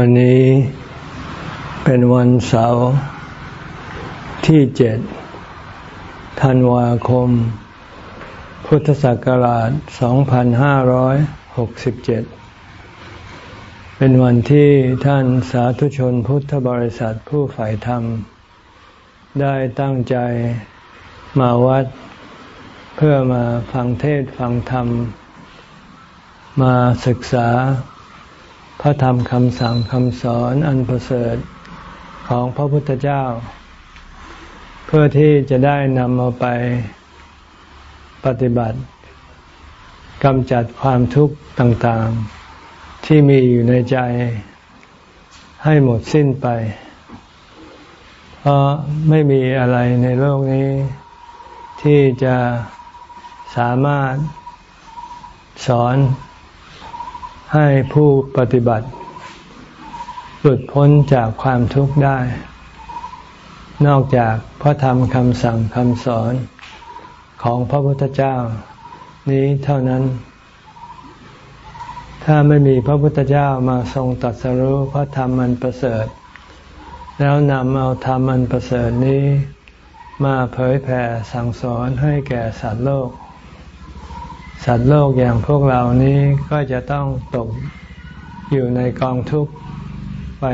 วันนี้เป็นวันเสาร์ที่เจ็ดธันวาคม พุทธศักราช 2567 เป็นวันที่ท่านสาธุชนพุทธบริษัทผู้ฝ่ายธรรม ได้ตั้งใจมาวัด เพื่อมาฟังเทศฟังธรรม มาศึกษา ระธรรมคำสั่งคำสอนอันประเสริฐของพระพุทธเจ้า เพื่อที่จะได้นำเอาไปปฏิบัติกำจัดความทุกข์ต่างๆ ที่มีอยู่ในใจให้หมดสิ้นไป เพราะไม่มีอะไรในโลกนี้ ที่จะสามารถสอน ให้ผู้ปฏิบัติหลุดพ้นจากความทุกข์ได้ นอกจากพระธรรมคำสั่งคำสอนของพระพุทธเจ้า นี้เท่านั้น ถ้าไม่มีพระพุทธเจ้ามาทรงตัดสรู้พระธรรมอันประเสริฐ แล้วนำเอาธรรมอันประเสริฐนี้ มาเผยแผ่สั่งสอนให้แก่สัตว์โลก สัตว์โลกอย่างพวกเรานี้ก็จะต้องตกอยู่ในกองทุกข์ไป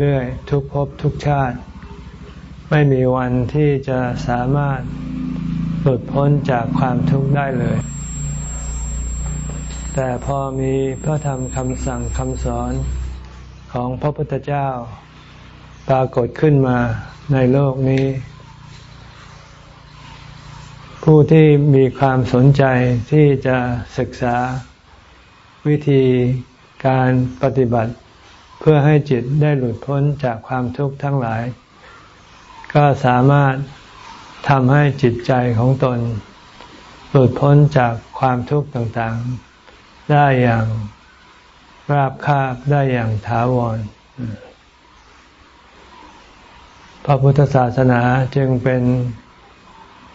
เรื่อยๆ ทุกภพทุกชาติ ไม่มีวันที่จะสามารถหลุดพ้นจากความทุกข์ได้เลย แต่พอมีพระธรรมคำสั่งคำสอนของพระพุทธเจ้า ปรากฏขึ้นมาในโลกนี้ ผู้ที่มีความสนใจที่จะศึกษาวิธีการปฏิบัติ เพื่อให้จิตได้หลุดพ้นจากความทุกข์ทั้งหลาย ก็สามารถทำให้จิตใจของตน หลุดพ้นจากความทุกข์ต่างๆ ได้อย่างราบคาบได้อย่างถาวร พระพุทธศาสนาจึงเป็น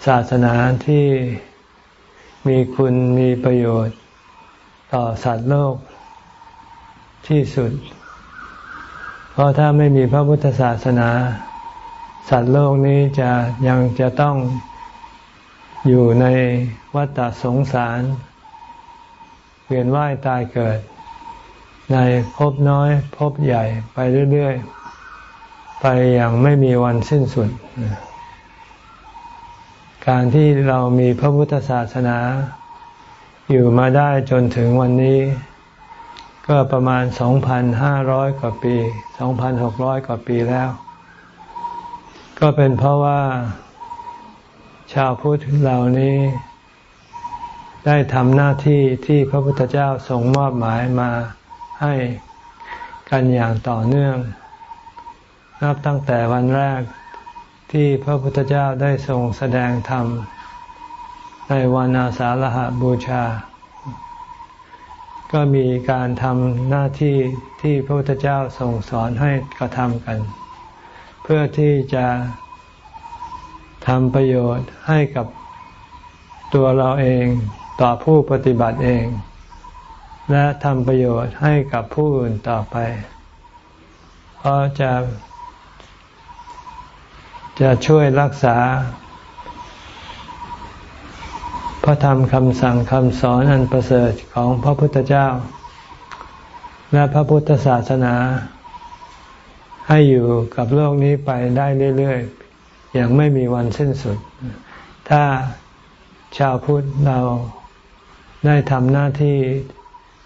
ศาสนาที่มีคุณมีประโยชน์ ต่อสัตว์โลกที่สุด เพราะถ้าไม่มีพระพุทธศาสนา สัตว์โลกนี้จะยังจะต้องอยู่ในวัฏสงสาร เวียนว่ายตายเกิด ในภพน้อยภพใหญ่ไปเรื่อย ๆ ไปอย่างไม่มีวันสิ้นสุด การที่เรามีพระพุทธศาสนา อยู่มาได้จนถึงวันนี้ ก็ประมาณ 2,500 กว่าปี 2,600 กว่าปีแล้ว ก็เป็นเพราะว่า ชาวพุทธเหล่านี้ ได้ทำหน้าที่ที่พระพุทธเจ้าทรงมอบหมายมาให้กันอย่างต่อเนื่อง นับตั้งแต่วันแรก ที่พระพุทธเจ้าได้ทรงแสดงธรรม ในวันอาสาฬหบูชา ก็มีการทำหน้าที่ที่พระพุทธเจ้าทรงสอนให้กระทำกัน เพื่อที่จะทำประโยชน์ให้กับตัวเราเองต่อผู้ปฏิบัติเอง และทำประโยชน์ให้กับผู้อื่นต่อไป เพราะจะ จะช่วยรักษา พระธรรมคำสั่งคำสอนอันประเสริฐของพระพุทธเจ้า และพระพุทธศาสนา ให้อยู่กับโลกนี้ไปได้เรื่อยๆ อย่างไม่มีวันสิ้นสุด ถ้าชาวพุทธเราได้ทำหน้าที่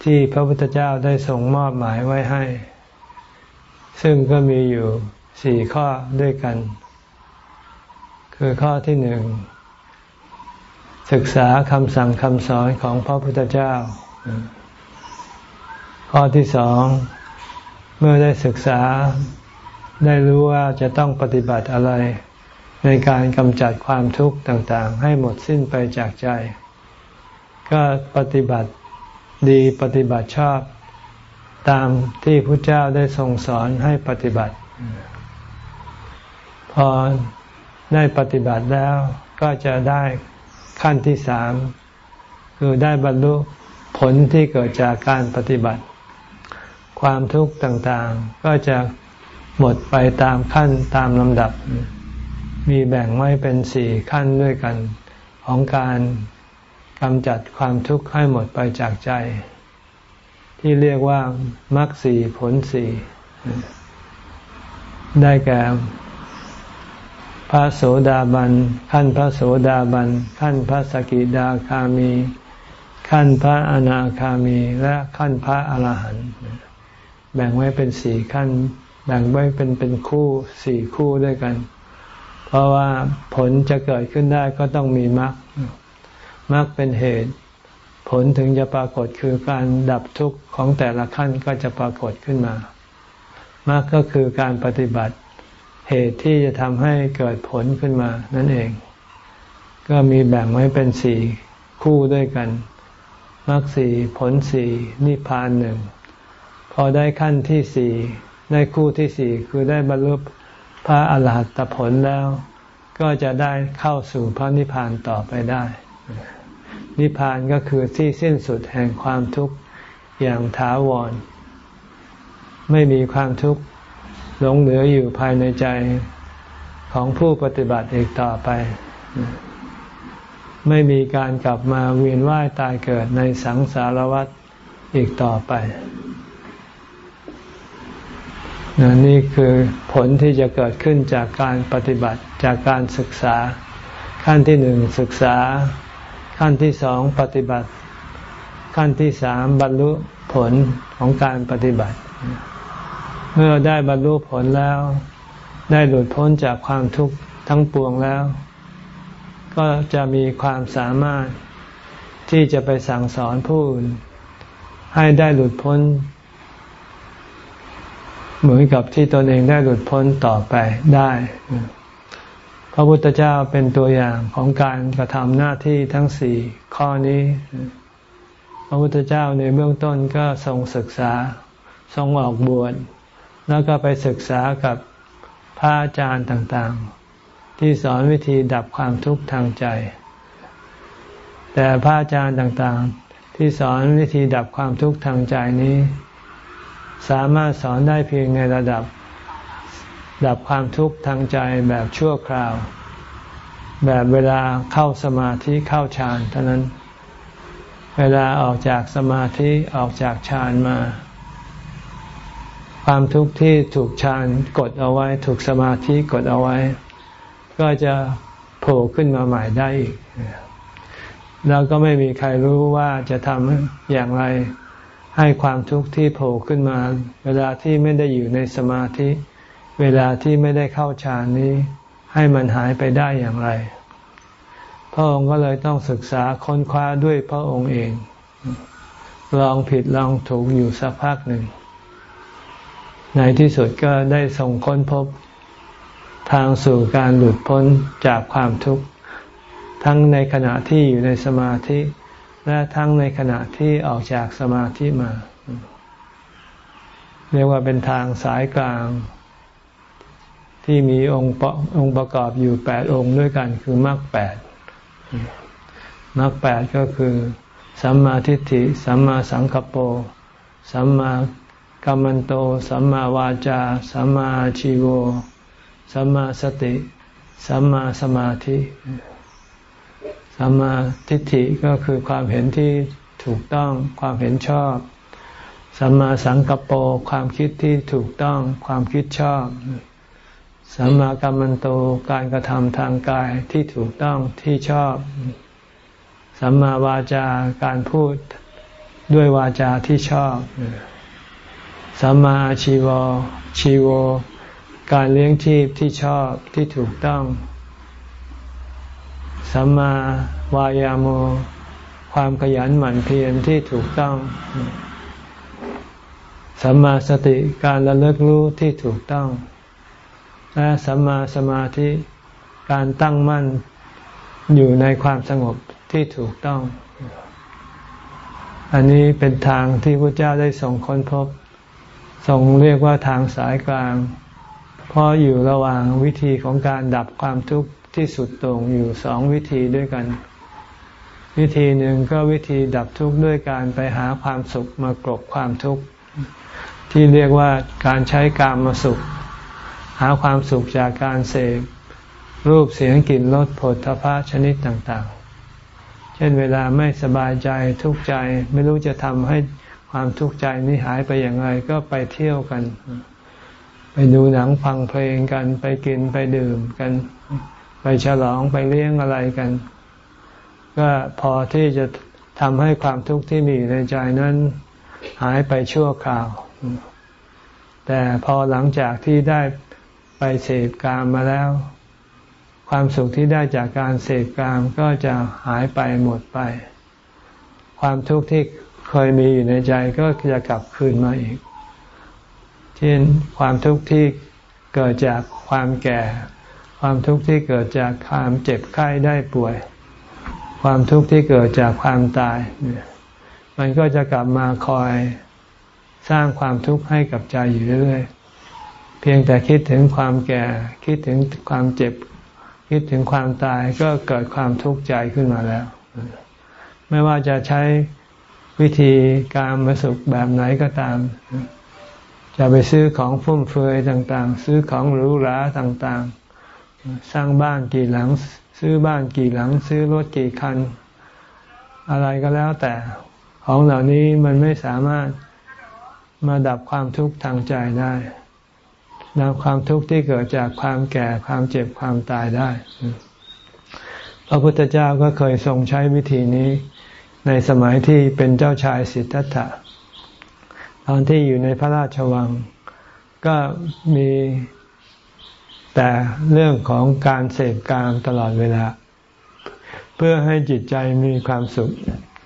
ที่พระพุทธเจ้าได้ทรงมอบหมายไว้ให้ ซึ่งก็มีอยู่สี่ข้อด้วยกัน คือข้อที่หนึ่ง ศึกษาคำสั่งคำสอนของพระพุทธเจ้า ข้อที่สอง เมื่อได้ศึกษาได้รู้ว่าจะต้องปฏิบัติอะไร ในการกำจัดความทุกข์ต่างๆ ให้หมดสิ้นไปจากใจ ก็ปฏิบัติดีปฏิบัติชอบ ตามที่พระเจ้าได้ทรงสอนให้ปฏิบัติ พอ ได้ปฏิบัติแล้วก็จะได้ขั้นที่สามคือได้บรรลุผลที่เกิดจากการปฏิบัติ ความทุกข์ต่างๆ ก็จะหมดไปตามขั้นตามลำดับ มีแบ่งไว้เป็นสี่ขั้นด้วยกัน ของการกำจัดความทุกข์ให้หมดไปจากใจ ที่เรียกว่ามรรคสีผลสีได้แก่ พระโสดาบัน ขั้นพระโสดาบัน ขั้นพระสกิดาคามี ขั้นพระอนาคามี และขั้นพระอรหันต์แบ่งไว้เป็นสี่ขั้น แบ่งไว้เป็นเป็นคู่สี่คู่ด้วยกัน เพราะว่าผลจะเกิดขึ้นได้ก็ต้องมีมรรคมรรคเป็นเหตุ ผลถึงจะปรากฏคือการดับทุกข์ของแต่ละขั้นก็จะปรากฏขึ้นมามรรคก็คือการปฏิบัติ เหตุที่จะทำให้เกิดผลขึ้นมา นั่นเอง ก็มีแบ่งไว้เป็นสี่คู่ด้วยกันมรรคสี่ผลสี่นิพพานหนึ่งพอได้ขั้นที่สี่ได้คู่ที่สี่คือได้บรรลุพระอรหัตผลแล้ว ก็จะได้เข้าสู่พระนิพพานต่อไปได้ นิพพานก็คือที่สิ้นสุดแห่งความทุกข์อย่างถาวร ไม่มีความทุกข์ หลงเหลืออยู่ภายในใจของผู้ปฏิบัติอีกต่อไป ไม่มีการกลับมาเวียนว่ายตายเกิดในสังสารวัฏอีกต่อไปนี่คือผลที่จะเกิดขึ้นจากการปฏิบัติจากการศึกษา ขั้นที่หนึ่งศึกษา ขั้นที่สองปฏิบัติ ขั้นที่สามบรรลุผลของการปฏิบัติ เมื่อได้บรรลุผลแล้ว ได้หลุดพ้นจากความทุกข์ทั้งปวงแล้ว ก็จะมีความสามารถที่จะไปสั่งสอนผู้อื่น ให้ได้หลุดพ้น เหมือนกับที่ตนเองได้หลุดพ้นต่อไปได้ พระพุทธเจ้าเป็นตัวอย่างของการกระทำหน้าที่ทั้งสี่ข้อนี้ พระพุทธเจ้าในเบื้องต้นก็ทรงศึกษา ทรงออกบวช แล้วก็ไปศึกษากับพระอาจารย์ต่างๆ ที่สอนวิธีดับความทุกข์ทางใจ แต่พระอาจารย์ต่างๆ ที่สอนวิธีดับความทุกข์ทางใจนี้ สามารถสอนได้เพียงในระดับ ดับความทุกข์ทางใจแบบชั่วคราว แบบเวลาเข้าสมาธิเข้าฌานเท่านั้น เวลาออกจากสมาธิออกจากฌานมา ความทุกข์ที่ถูกฌานกดเอาไว้ ถูกสมาธิกดเอาไว้ ก็จะโผล่ขึ้นมาใหม่ได้อีกแล้วก็ไม่มีใครรู้ว่าจะทำอย่างไรให้ความทุกข์ที่โผล่ขึ้นมา เวลาที่ไม่ได้อยู่ในสมาธิ เวลาที่ไม่ได้เข้าฌานนี้ ให้มันหายไปได้อย่างไร พระองค์ก็เลยต้องศึกษาค้นคว้าด้วยพระองค์เอง ลองผิดลองถูกอยู่สักพักหนึ่ง ในที่สุดก็ได้ส่งค้นพบทางสู่การหลุดพ้นจากความทุกข์ ทั้งในขณะที่อยู่ในสมาธิ และทั้งในขณะที่ออกจากสมาธิมา เรียกว่าเป็นทางสายกลาง ที่มีองค์องค์ประกอบอยู่แปดองค์ด้วยกันคือมรรคแปดมรรคแปดก็คือ สัมมาทิฏฐิ สัมมาสังกปรสัมมา กัมมันโต สัมมาวาจา สัมมาชีโว สัมมาสติ สัมมาสมาธิ สัมมาทิฏฐิก็คือความเห็นที่ถูกต้อง ความเห็นชอบ สัมมาสังกปโปความคิดที่ถูกต้อง ความคิดชอบ สัมมากัมมันโต การกระทำทางกายที่ถูกต้อง ที่ชอบ สัมมาวาจาการพูดด้วยวาจาที่ชอบ สัมมาชีวชีโว การเลี้ยงชีพที่ชอบที่ถูกต้อง สัมมาวายาโม ความขยันหมั่นเพียรที่ถูกต้อง สัมมาสติการระลึกรู้ที่ถูกต้อง และสัมมาสมาธิการตั้งมั่นอยู่ในความสงบที่ถูกต้อง อันนี้เป็นทางที่พระเจ้าได้ส่งค้นพบ ทรงเรียกว่าทางสายกลาง เพราะอยู่ระหว่างวิธีของการดับความทุกข์ที่สุดตรงอยู่สองวิธีด้วยกัน วิธีหนึ่งก็วิธีดับทุกข์ด้วยการไปหาความสุขมากรบความทุกข์ ที่เรียกว่าการใช้กามมาสุข หาความสุขจากการเสพรูปเสียงกลิ่นรสผลทพะชนิดต่างๆ เช่นเวลาไม่สบายใจทุกข์ใจไม่รู้จะทำให้ ความทุกข์ใจนี้หายไปอย่างไรก็ไปเที่ยวกัน ไปดูหนังฟังเพลงกัน ไปกินไปดื่มกัน ไปฉลองไปเลี้ยงอะไรกัน ก็พอที่จะทำให้ความทุกข์ที่มีในใจนั้น หายไปชั่วคราว แต่พอหลังจากที่ได้ไปเสพกามมาแล้ว ความสุขที่ได้จากการเสพกามก็จะหายไปหมดไป ความทุกข์ที่ เคยมีอยู่ในใจก็จะกลับคืนมาอีกเช่นความทุกข์ที่เกิดจากความแก่ ความทุกข์ที่เกิดจากความเจ็บไข้ได้ป่วย ความทุกข์ที่เกิดจากความตาย มันก็จะกลับมาคอยสร้างความทุกข์ให้กับใจอยู่เรื่อยๆ เพียงแต่คิดถึงความแก่ คิดถึงความเจ็บ คิดถึงความตายก็เกิดความทุกข์ใจขึ้นมาแล้ว ไม่ว่าจะใช้ วิธีการมาสุขแบบไหนก็ตาม จะไปซื้อของฟุ่มเฟือยต่างๆ ซื้อของหรูหราต่างๆ สร้างบ้านกี่หลัง ซื้อบ้านกี่หลัง ซื้อรถกี่คัน อะไรก็แล้วแต่ของเหล่านี้มันไม่สามารถมาดับความทุกข์ทางใจได้ดับความทุกข์ที่เกิดจากความแก่ความเจ็บความตายได้ พระพุทธเจ้าก็เคยทรงใช้วิธีนี้ ในสมัยที่เป็นเจ้าชายสิทธัตถะ ตอนที่อยู่ในพระราชวัง ก็มีแต่เรื่องของการเสพกามตลอดเวลา เพื่อให้จิตใจมีความสุข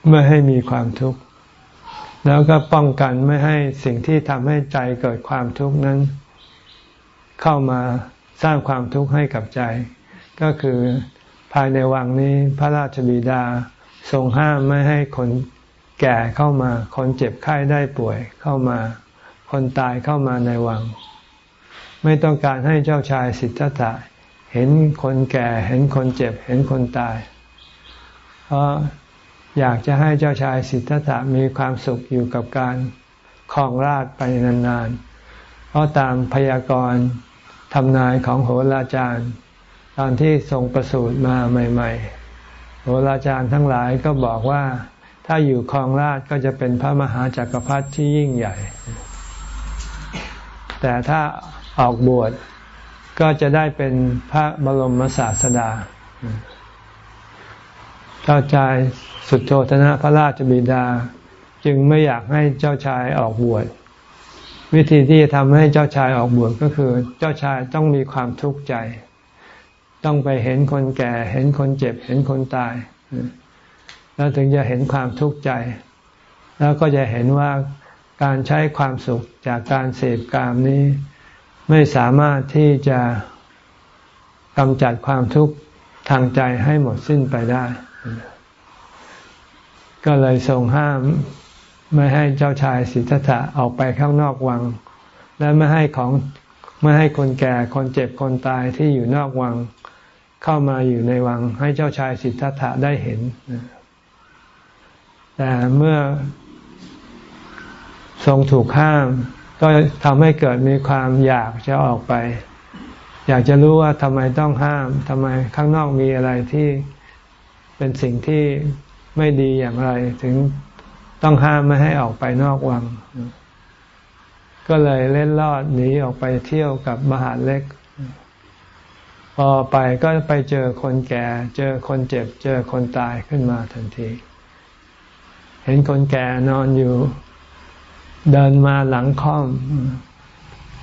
ไม่ให้มีความทุกข์ แล้วก็ป้องกันไม่ให้สิ่งที่ทำให้ใจเกิดความทุกข์นั้น เข้ามาสร้างความทุกข์ให้กับใจ ก็คือภายในวังนี้พระราชบิดา ทรงห้ามไม่ให้คนแก่เข้ามา คนเจ็บไข้ได้ป่วยเข้ามา คนตายเข้ามาในวัง ไม่ต้องการให้เจ้าชายสิทธัตถะเห็นคนแก่ เห็นคนเจ็บ เห็นคนตาย เพราะอยากจะให้เจ้าชายสิทธัตถะมีความสุขอยู่กับการครองราชไปนานๆ เพราะตามพยากรณ์ทำนายของโหราจารย์ ตอนที่ทรงประสูติมาใหม่ ๆ โหราจารย์ทั้งหลายก็บอกว่า ถ้าอยู่ครองราชก็จะเป็นพระมหาจากักรพรรดิที่ยิ่งใหญ่ แต่ถ้าออกบวชก็จะได้เป็นพระบรมศาสดา เจ้าชายสุดโทธนะพระราชบิดา จึงไม่อยากให้เจ้าชายออกบวชวิธีที่จะทำให้เจ้าชายออกบวชก็คือ เจ้าชายต้องมีความทุกข์ใจ ต้องไปเห็นคนแก่ เห็นคนเจ็บ เห็นคนตาย แล้วถึงจะเห็นความทุกข์ใจ แล้วก็จะเห็นว่าการใช้ความสุขจากการเสพกามนี้ ไม่สามารถที่จะกำจัดความทุกข์ทางใจให้หมดสิ้นไปได้ ก็เลยทรงห้ามไม่ให้เจ้าชายสิทธัตถะออกไปข้างนอกวัง และไม่ให้ของไม่ให้คนแก่คนเจ็บคนตายที่อยู่นอกวัง เข้ามาอยู่ในวังให้เจ้าชายสิทธัตถะได้เห็น แต่เมื่อทรงถูกห้าม ก็ทำให้เกิดมีความอยากจะออกไป อยากจะรู้ว่าทำไมต้องห้ามทำไมข้างนอกมีอะไรที่เป็นสิ่งที่ไม่ดีอย่างไร ถึงต้องห้ามไม่ให้ออกไปนอกวัง ก็เลยเล่นลอดหนีออกไปเที่ยวกับมหาเล็ก พอไปก็ไปเจอคนแก่ เจอคนเจ็บ เจอคนตายขึ้นมาทันที เห็นคนแก่นอนอยู่ เดินมาหลังค่อม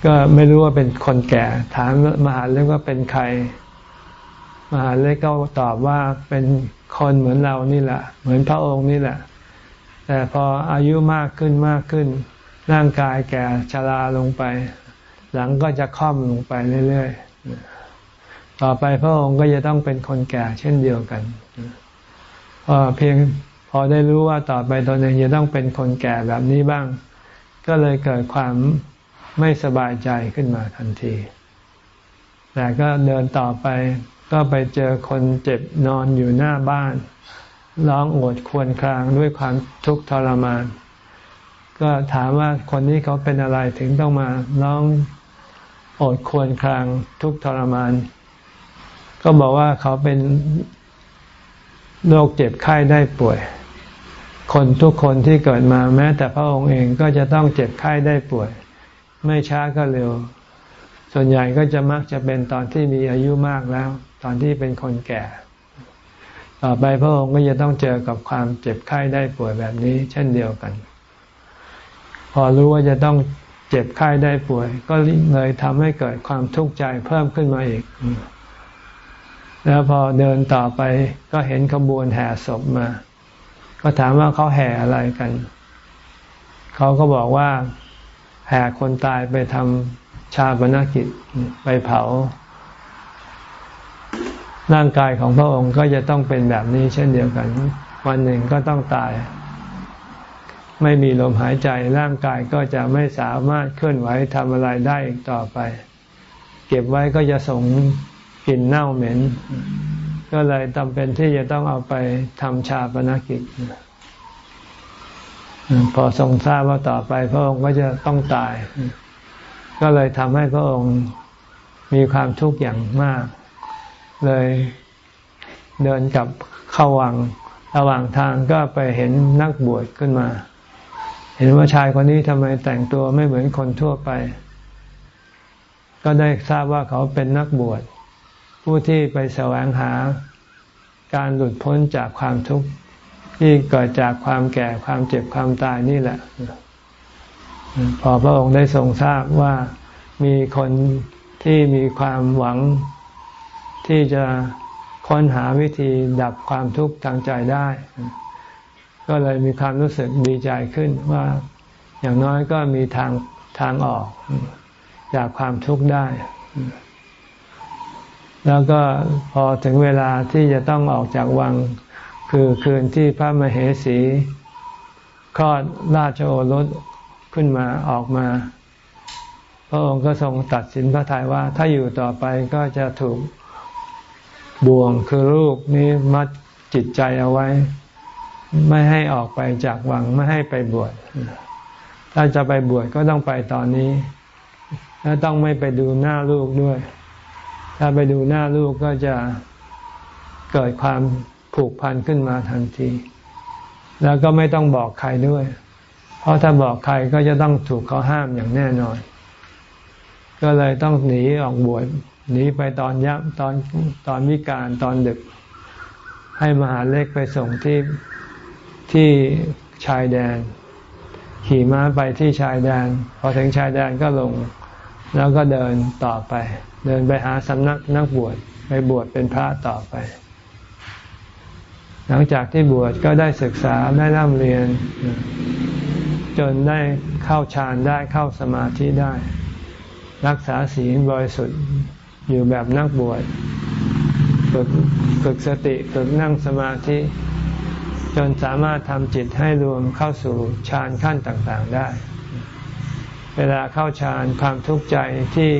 ก็ไม่รู้ว่าเป็นคนแก่ ถามมหาเล็กว่าเป็นใคร มหาเล็กก็ตอบว่าเป็นคนเหมือนเรานี่แหละ เหมือนพระองค์นี่แหละ แต่พออายุมากขึ้นมากขึ้น ร่างกายแก่ชราลงไป หลังก็จะค่อมลงไปเรื่อยๆ ต่อไปพระองค์ก็จะต้องเป็นคนแก่เช่นเดียวกันพอเพียงพอได้รู้ว่าต่อไปตนเองจะต้องเป็นคนแก่แบบนี้บ้าง ก็เลยเกิดความไม่สบายใจขึ้นมาทันที แต่ก็เดินต่อไปก็ไปเจอคนเจ็บนอนอยู่หน้าบ้าน ร้องโอดควรครางด้วยความทุกข์ทรมาน ก็ถามว่าคนนี้เขาเป็นอะไรถึงต้องมาร้องโอดควรครางทุกทรมาน ก็บอกว่าเขาเป็นโรคเจ็บไข้ได้ป่วย คนทุกคนที่เกิดมาแม้ แต่พระองค์เองก็จะต้องเจ็บไข้ได้ป่วย ไม่ช้าก็เร็ว ส่วนใหญ่ก็จะมักจะเป็นตอนที่มีอายุมากแล้ว ตอนที่เป็นคนแก่ ต่อไปพระองค์ก็จะต้องเจอกับความเจ็บไข้ได้ป่วยแบบนี้ เช่นเดียวกัน พอรู้ว่าจะต้องเจ็บไข้ได้ป่วย ก็เลยทำให้เกิดความทุกข์ใจเพิ่มขึ้นมาอีก แล้วพอเดินต่อไปก็เห็นขบวนแห่ศพมา ก็ถามว่าเขาแห่อะไรกัน เขาก็บอกว่าแห่คนตายไปทำชาปนกิจไปเผา ร่างกายของพระองค์ก็จะต้องเป็นแบบนี้เช่นเดียวกัน วันหนึ่งก็ต้องตาย ไม่มีลมหายใจร่างกายก็จะไม่สามารถเคลื่อนไหวทำอะไรได้อีกต่อไป เก็บไว้ก็จะส่ง กลิ่นเน่าเหม็น ก็เลยจำเป็นที่จะต้องเอาไปทำชาปนกิจ พอทรงทราบว่าต่อไป พระองค์ก็จะต้องตาย ก็เลยทำให้พระองค์มีความทุกข์อย่างมาก เลยเดินกลับเข้าวัง ระหว่างทางก็ไปเห็นนักบวชขึ้นมา เห็นว่าชายคนนี้ทำไมแต่งตัวไม่เหมือนคนทั่วไป ก็ได้ทราบว่าเขาเป็นนักบวช ผู้ที่ไปแสวงหาการหลุดพ้นจากความทุกข์ที่เกิดจากความแก่ความเจ็บความตายนี่แหละ พอพระองค์ได้ทรงทราบว่ามีคนที่มีความหวังที่จะค้นหาวิธีดับความทุกข์ทางใจได้ ก็เลยมีความรู้สึกดีใจขึ้นว่าอย่างน้อยก็มีทางทางออก จากความทุกข์ได้ แล้วก็พอถึงเวลาที่จะต้องออกจากวัง คือคืนที่พระมเหสีคลอดราชโอรสขึ้นมาออกมา พระองค์ก็ทรงตัดสินพระทัยว่า ถ้าอยู่ต่อไปก็จะถูกบ่วงคือลูกนี้มัดจิตใจเอาไว้ ไม่ให้ออกไปจากวังไม่ให้ไปบวชถ้าจะไปบวชก็ต้องไปตอนนี้ และต้องไม่ไปดูหน้าลูกด้วย ถ้าไปดูหน้าลูกก็จะเกิดความผูกพันขึ้นมาทันที แล้วก็ไม่ต้องบอกใครด้วย เพราะถ้าบอกใครก็จะต้องถูกเขาห้ามอย่างแน่นอน ก็เลยต้องหนีออกบวชหนีไปตอนยับตอนตอนวิการตอนดึก ให้มหาเล็กไปส่งที่ที่ชายแดน ขี่ม้าไปที่ชายแดน พอถึงชายแดนก็ลง แล้วก็เดินต่อไป เดินไปหาสำนักนักบวชไปบวชเป็นพระต่อไป หลังจากที่บวชก็ได้ศึกษาได้ร่ำเรียน จนได้เข้าฌานได้เข้าสมาธิได้ รักษาศีลบริสุทธิ์อยู่แบบนักบวชฝึกฝึกสติฝึกนั่งสมาธิ จนสามารถทำจิตให้รวมเข้าสู่ฌานขั้นต่าง ๆได้ เวลาเข้าฌานความทุกข์ใจที่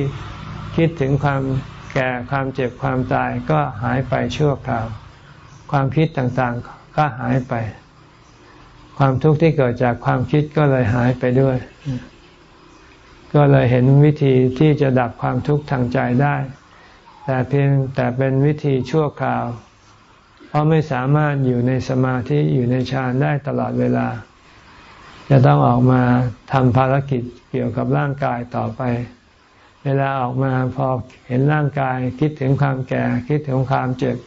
คิดถึงความแก่ความเจ็บความตายก็หายไปชั่วคราว ความคิดต่างๆก็หายไป ความทุกข์ที่เกิดจากความคิดก็เลยหายไปด้วย ก็เลยเห็นวิธีที่จะดับความทุกข์ทางใจได้ แต่เพียงแต่เป็นวิธีชั่วคราว เพราะไม่สามารถอยู่ในสมาธิอยู่ในฌานได้ตลอดเวลา จะต้องออกมาทำภารกิจเกี่ยวกับร่างกายต่อไป เวลาออกมาพอเห็นร่างกาย คิดถึงความแก่ คิดถึงความเจ็บ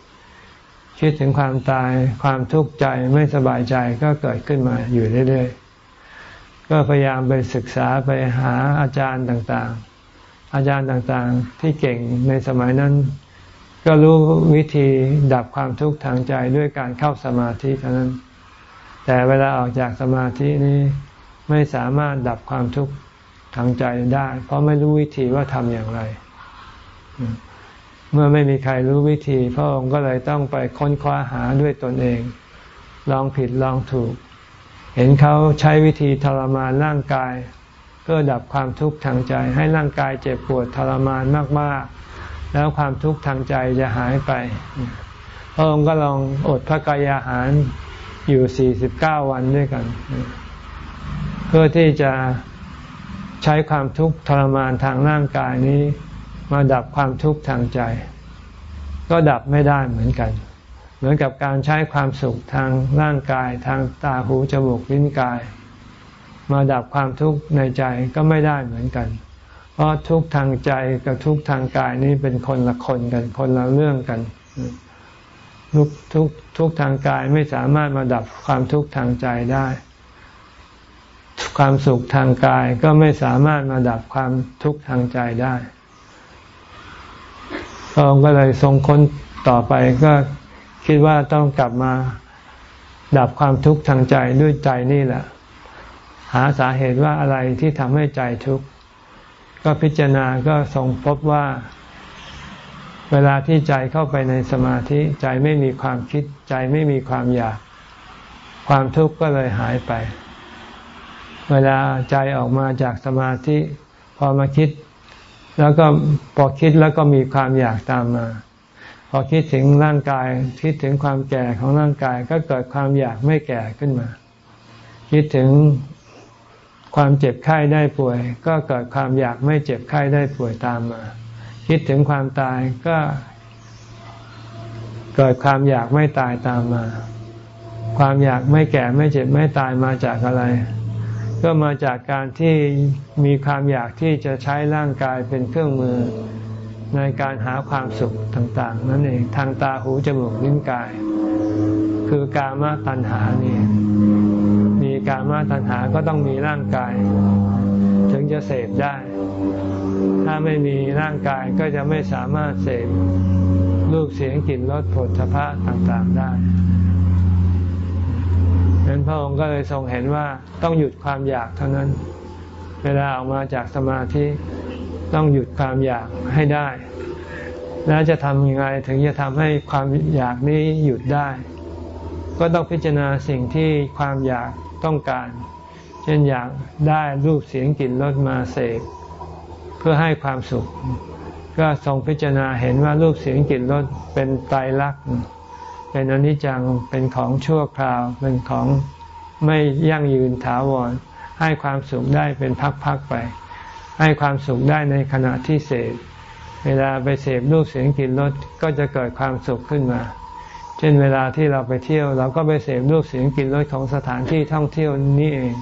คิดถึงความตาย ความทุกข์ใจไม่สบายใจก็เกิดขึ้นมาอยู่เรื่อยๆ ก็พยายามไปศึกษาไปหาอาจารย์ต่างๆ อาจารย์ต่างๆ ที่เก่งในสมัยนั้น ก็รู้วิธีดับความทุกข์ทางใจด้วยการเข้าสมาธิเท่านั้น แต่เวลาออกจากสมาธินี้ไม่สามารถดับความทุกข์ทางใจได้ เพราะไม่รู้วิธีว่าทำอย่างไร เมื่อไม่มีใครรู้วิธี พระองค์ก็เลยต้องไปค้นคว้าหาด้วยตนเอง ลองผิดลองถูก เห็นเขาใช้วิธีทรมานร่างกาย เพื่อดับความทุกข์ทางใจ ให้ร่างกายเจ็บปวดทรมานมาก ๆ แล้วความทุกข์ทางใจจะหายไป พระองค์ก็ลองอดพระกายอาหาร อยู่ 49 วันด้วยกันกพื่อที่จะใช้ความทุกข์ทรมานทางร่างกายนี้ มาดับความทุกข์ทางใจ ก็ดับไม่ได้เหมือนกัน เหมือนกับการใช้ความสุขทางร่างกายทางตาหูจมูกลิ้นกาย มาดับความทุกข์ในใจก็ไม่ได้เหมือนกัน เพราะทุกข์ทางใจกับทุกข์ทางกายนี้เป็นคนละคนกันคนละเรื่องกัน ทุกทุกทุกทางกายไม่สามารถมาดับความทุกข์ทางใจได้ ความสุขทางกายก็ไม่สามารถมาดับความทุกข์ทางใจได้พระองค์ก็เลยทรงค้นต่อไปก็คิดว่าต้องกลับมาดับความทุกข์ทางใจด้วยใจนี่แหละ หาสาเหตุว่าอะไรที่ทำให้ใจทุกข์ก็พิจารณาก็ทรงพบว่า เวลาที่ใจเข้าไปในสมาธิใจไม่มีความคิด ใจไม่มีความอยาก ความทุกข์ก็เลยหายไป เวลาใจออกมาจากสมาธิ พอมาคิด แล้วก็พอคิดแล้วก็มีความอยากตามมา พอคิดถึงร่างกายคิดถึงความแก่ของร่างกายก็เกิดความอยากไม่แก่ขึ้นมา คิดถึงความเจ็บไข้ได้ป่วย ก็เกิดความอยากไม่เจ็บไข้ได้ป่วยตามมา คิดถึงความตายก็เกิดความอยากไม่ตายตามมา ความอยากไม่แก่ไม่เจ็บไม่ตายมาจากอะไร ก็มาจากการที่มีความอยากที่จะใช้ร่างกายเป็นเครื่องมือ ในการหาความสุขต่างๆ นั่นเองทางตาหูจมูกลิ้นกาย คือกามตัณหานี่มีกามตัณหาก็ต้องมีร่างกาย จะเสพได้ ถ้าไม่มีร่างกายก็จะไม่สามารถเสพรูปเสียงกลิ่นรสผลสะพะต่างๆได้ดังนั้นพระองค์ก็เลยทรงเห็นว่าต้องหยุดความอยากเท่านั้น เวลาออกมาจากสมาธิต้องหยุดความอยากให้ได้ แล้วจะทำยังไงถึงจะทำให้ความอยากนี้หยุดได้ ก็ต้องพิจารณาสิ่งที่ความอยากต้องการ เช่นอยากได้รูปเสียงกลิ่นรสมาเสพพื่อให้ความสุข ก็ทรงพิจารณาเห็นว่ารูปเสียงกลิ่นรสเป็นไตรลักษณ์เป็นอนิจจังเป็นของชั่วคราว เป็นของไม่ยั่งยืนถาวร ให้ความสุขได้เป็นพักๆไป ให้ความสุขได้ในขณะที่เสพเวลาไปเสพรูปเสียงกลิ่นรสก็จะเกิดความสุขขึ้นมา เช่นเวลาที่เราไปเที่ยว เราก็ไปเสพรูปเสียงกลิ่นรสของสถานที่ท่องเที่ยวนี่เอง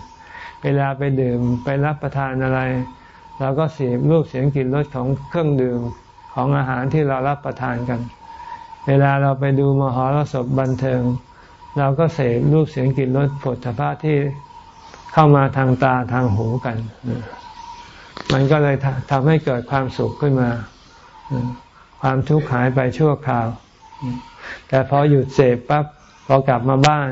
เวลาไปดื่มไปรับประทานอะไรเราก็เสพรูปเสียงกลิ่นรสของเครื่องดื่มของอาหารที่เรารับประทานกัน เวลาเราไปดูมหรสพบันเทิง เราก็เสพรูปเสียงกลิ่นรสผลพระที่เข้ามาทางตาทางหูกัน มันก็เลยทำให้เกิดความสุขขึ้นมา ความทุกข์หายไปชั่วคราว แต่พอหยุดเสพปั๊บพอกลับมาบ้าน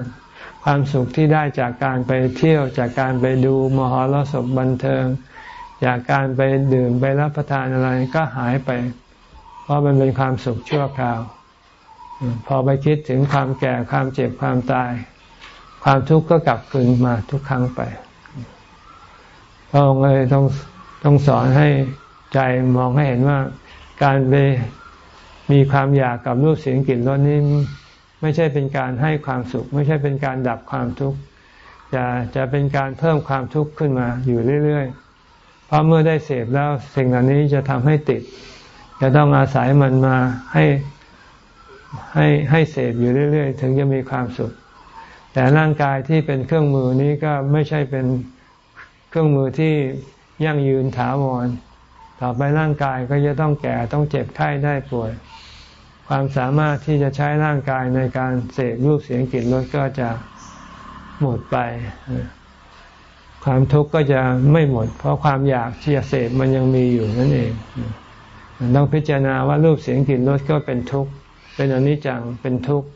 ความสุขที่ได้จากการไปเที่ยวจากการไปดูมหรสพบันเทิง จากการไปดื่มไปรับประทานอะไรก็หายไป เพราะมันเป็นความสุขชั่วคราว พอไปคิดถึงความแก่ความเจ็บความตาย ความทุกข์ก็กลับคืนมาทุกครั้งไปพระองค์เลยต้องต้องสอนให้ใจมองให้เห็นว่าการไปมีความอยากกับรูปเสียงกลิ่นรสนี้ ไม่ใช่เป็นการให้ความสุข ไม่ใช่เป็นการดับความทุกข์จะจะเป็นการเพิ่มความทุกข์ขึ้นมาอยู่เรื่อยๆ เพราะเมื่อได้เสพแล้วสิ่งเหล่านี้จะทำให้ติด จะต้องอาศัยมันมาให้ให้ให้เสพอยู่เรื่อย ๆ ถึงจะมีความสุข แต่ร่างกายที่เป็นเครื่องมือนี้ก็ไม่ใช่เป็นเครื่องมือที่ยั่งยืนถาวร ต่อไปร่างกายก็จะต้องแก่ต้องเจ็บไข้ได้ป่วย ความสามารถที่จะใช้ร่างกายในการเสพรูปเสียงกลิ่นรสก็จะหมดไป ความทุกข์ก็จะไม่หมด เพราะความอยากที่จะเสพมันยังมีอยู่นั่นเองต้องพิจารณาว่ารูปเสียงกลิ่นรสก็เป็นทุกข์เป็นอนิจจังเป็นทุกข์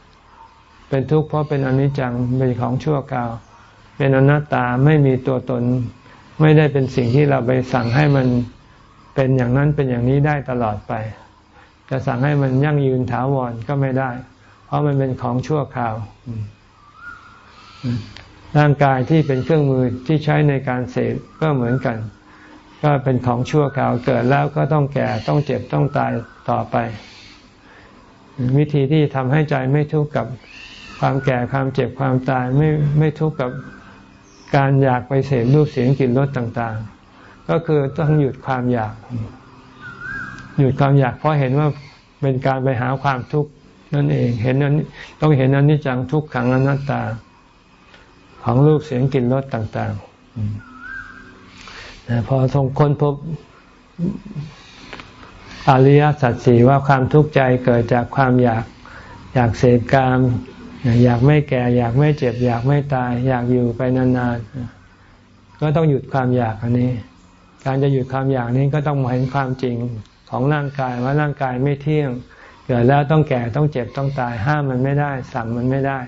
เป็นทุกข์เพราะเป็นอนิจจังเป็นของชั่วคราว เป็นอนัตตาไม่มีตัวตน ไม่ได้เป็นสิ่งที่เราไปสั่งให้มันเป็นอย่างนั้นเป็นอย่างนี้ได้ตลอดไป จะสั่งให้มันยั่งยืนถาวรก็ไม่ได้ เพราะมันเป็นของชั่วคราว ร่างกายที่เป็นเครื่องมือที่ใช้ในการเสพก็เหมือนกัน ก็เป็นของชั่วคราวเกิดแล้วก็ต้องแก่ต้องเจ็บต้องตายต่อไป วิธีที่ทำให้ใจไม่ทุกข์กับความแก่ความเจ็บความตายไม่ไม่ทุกข์กับการอยากไปเสพรูปเสียงกลิ่นรสต่าง ๆ ก็คือต้องหยุดความอยาก หยุดความอยากเพราะเห็นว่าเป็นการไปหาความทุกข์นั่นเอง เห็นนั้นต้องเห็นนั้นนิจังทุกขังอนัตตา ของรูปเสียงกลิ่นรสต่างๆพอทรงค้นพบอริยสัจสี่ว่าความทุกข์ใจเกิดจากความอยากอยากเสพกาม อยากไม่แก่ อยากไม่เจ็บ อยากไม่ตาย อยากอยู่ไปนานๆ ก็ต้องหยุดความอยากอันนี้ การจะหยุดความอยากนี้ก็ต้องเห็นความจริง ของร่างกายว่าร่างกายไม่เที่ยง เกิดแล้วต้องแก่ต้องเจ็บต้องตาย ห้ามมันไม่ได้ สั่งมันไม่ได้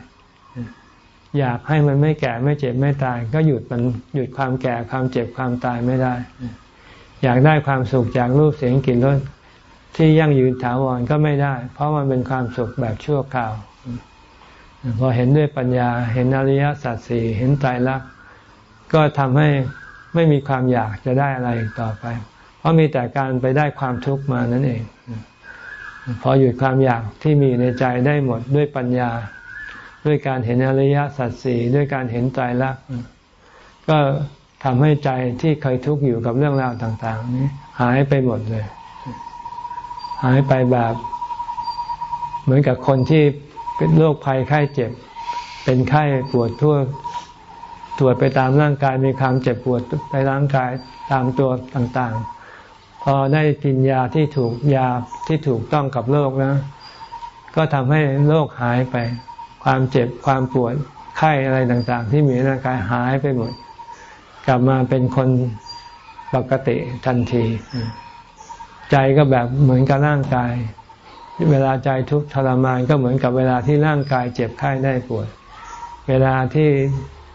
อยากให้มันไม่แก่ไม่เจ็บไม่ตาย ก็หยุดมันหยุดความแก่ความเจ็บความตายไม่ได้ อยากได้ความสุขจากรูปเสียงกลิ่นรสที่ยั่งยืนถาวรก็ไม่ได้ เพราะมันเป็นความสุขแบบชั่วคราว พอเห็นด้วยปัญญาเห็นอริยสัจสี่เห็นใจรักก็ทำให้ไม่มีความอยากจะได้อะไรต่อไป ราะมีแต่การไปได้ความทุกข์มานั่นเอง พอหยุดความอยากที่มีในใจได้หมดด้วยปัญญา ด้วยการเห็นอริยสัจสี่ด้วยการเห็นใจรักก็ทำให้ใจที่เคยทุกข์อยู่กับเรื่องราวต่างๆนี้หายไปหมดเลย หายไปแบบ เหมือนกับคนที่เป็นโรคภัยไข้เจ็บ เป็นไข้ปวดทั่วตรวจไปตามร่างกายมีความเจ็บปวดไปร่างกายตามตัวต่างๆ พอได้กินยาที่ถูกยาที่ถูกต้องกับโรคนะก็ทำให้โรคหายไป ความเจ็บความปวดไข้อะไรต่างๆ ที่มีร่างกายหายไปหมด กลับมาเป็นคนปกติทันที ใจก็แบบเหมือนกับร่างกาย เวลาใจทุกข์ทรมานก็เหมือนกับเวลาที่ร่างกายเจ็บไข้ได้ปวด เวลาที่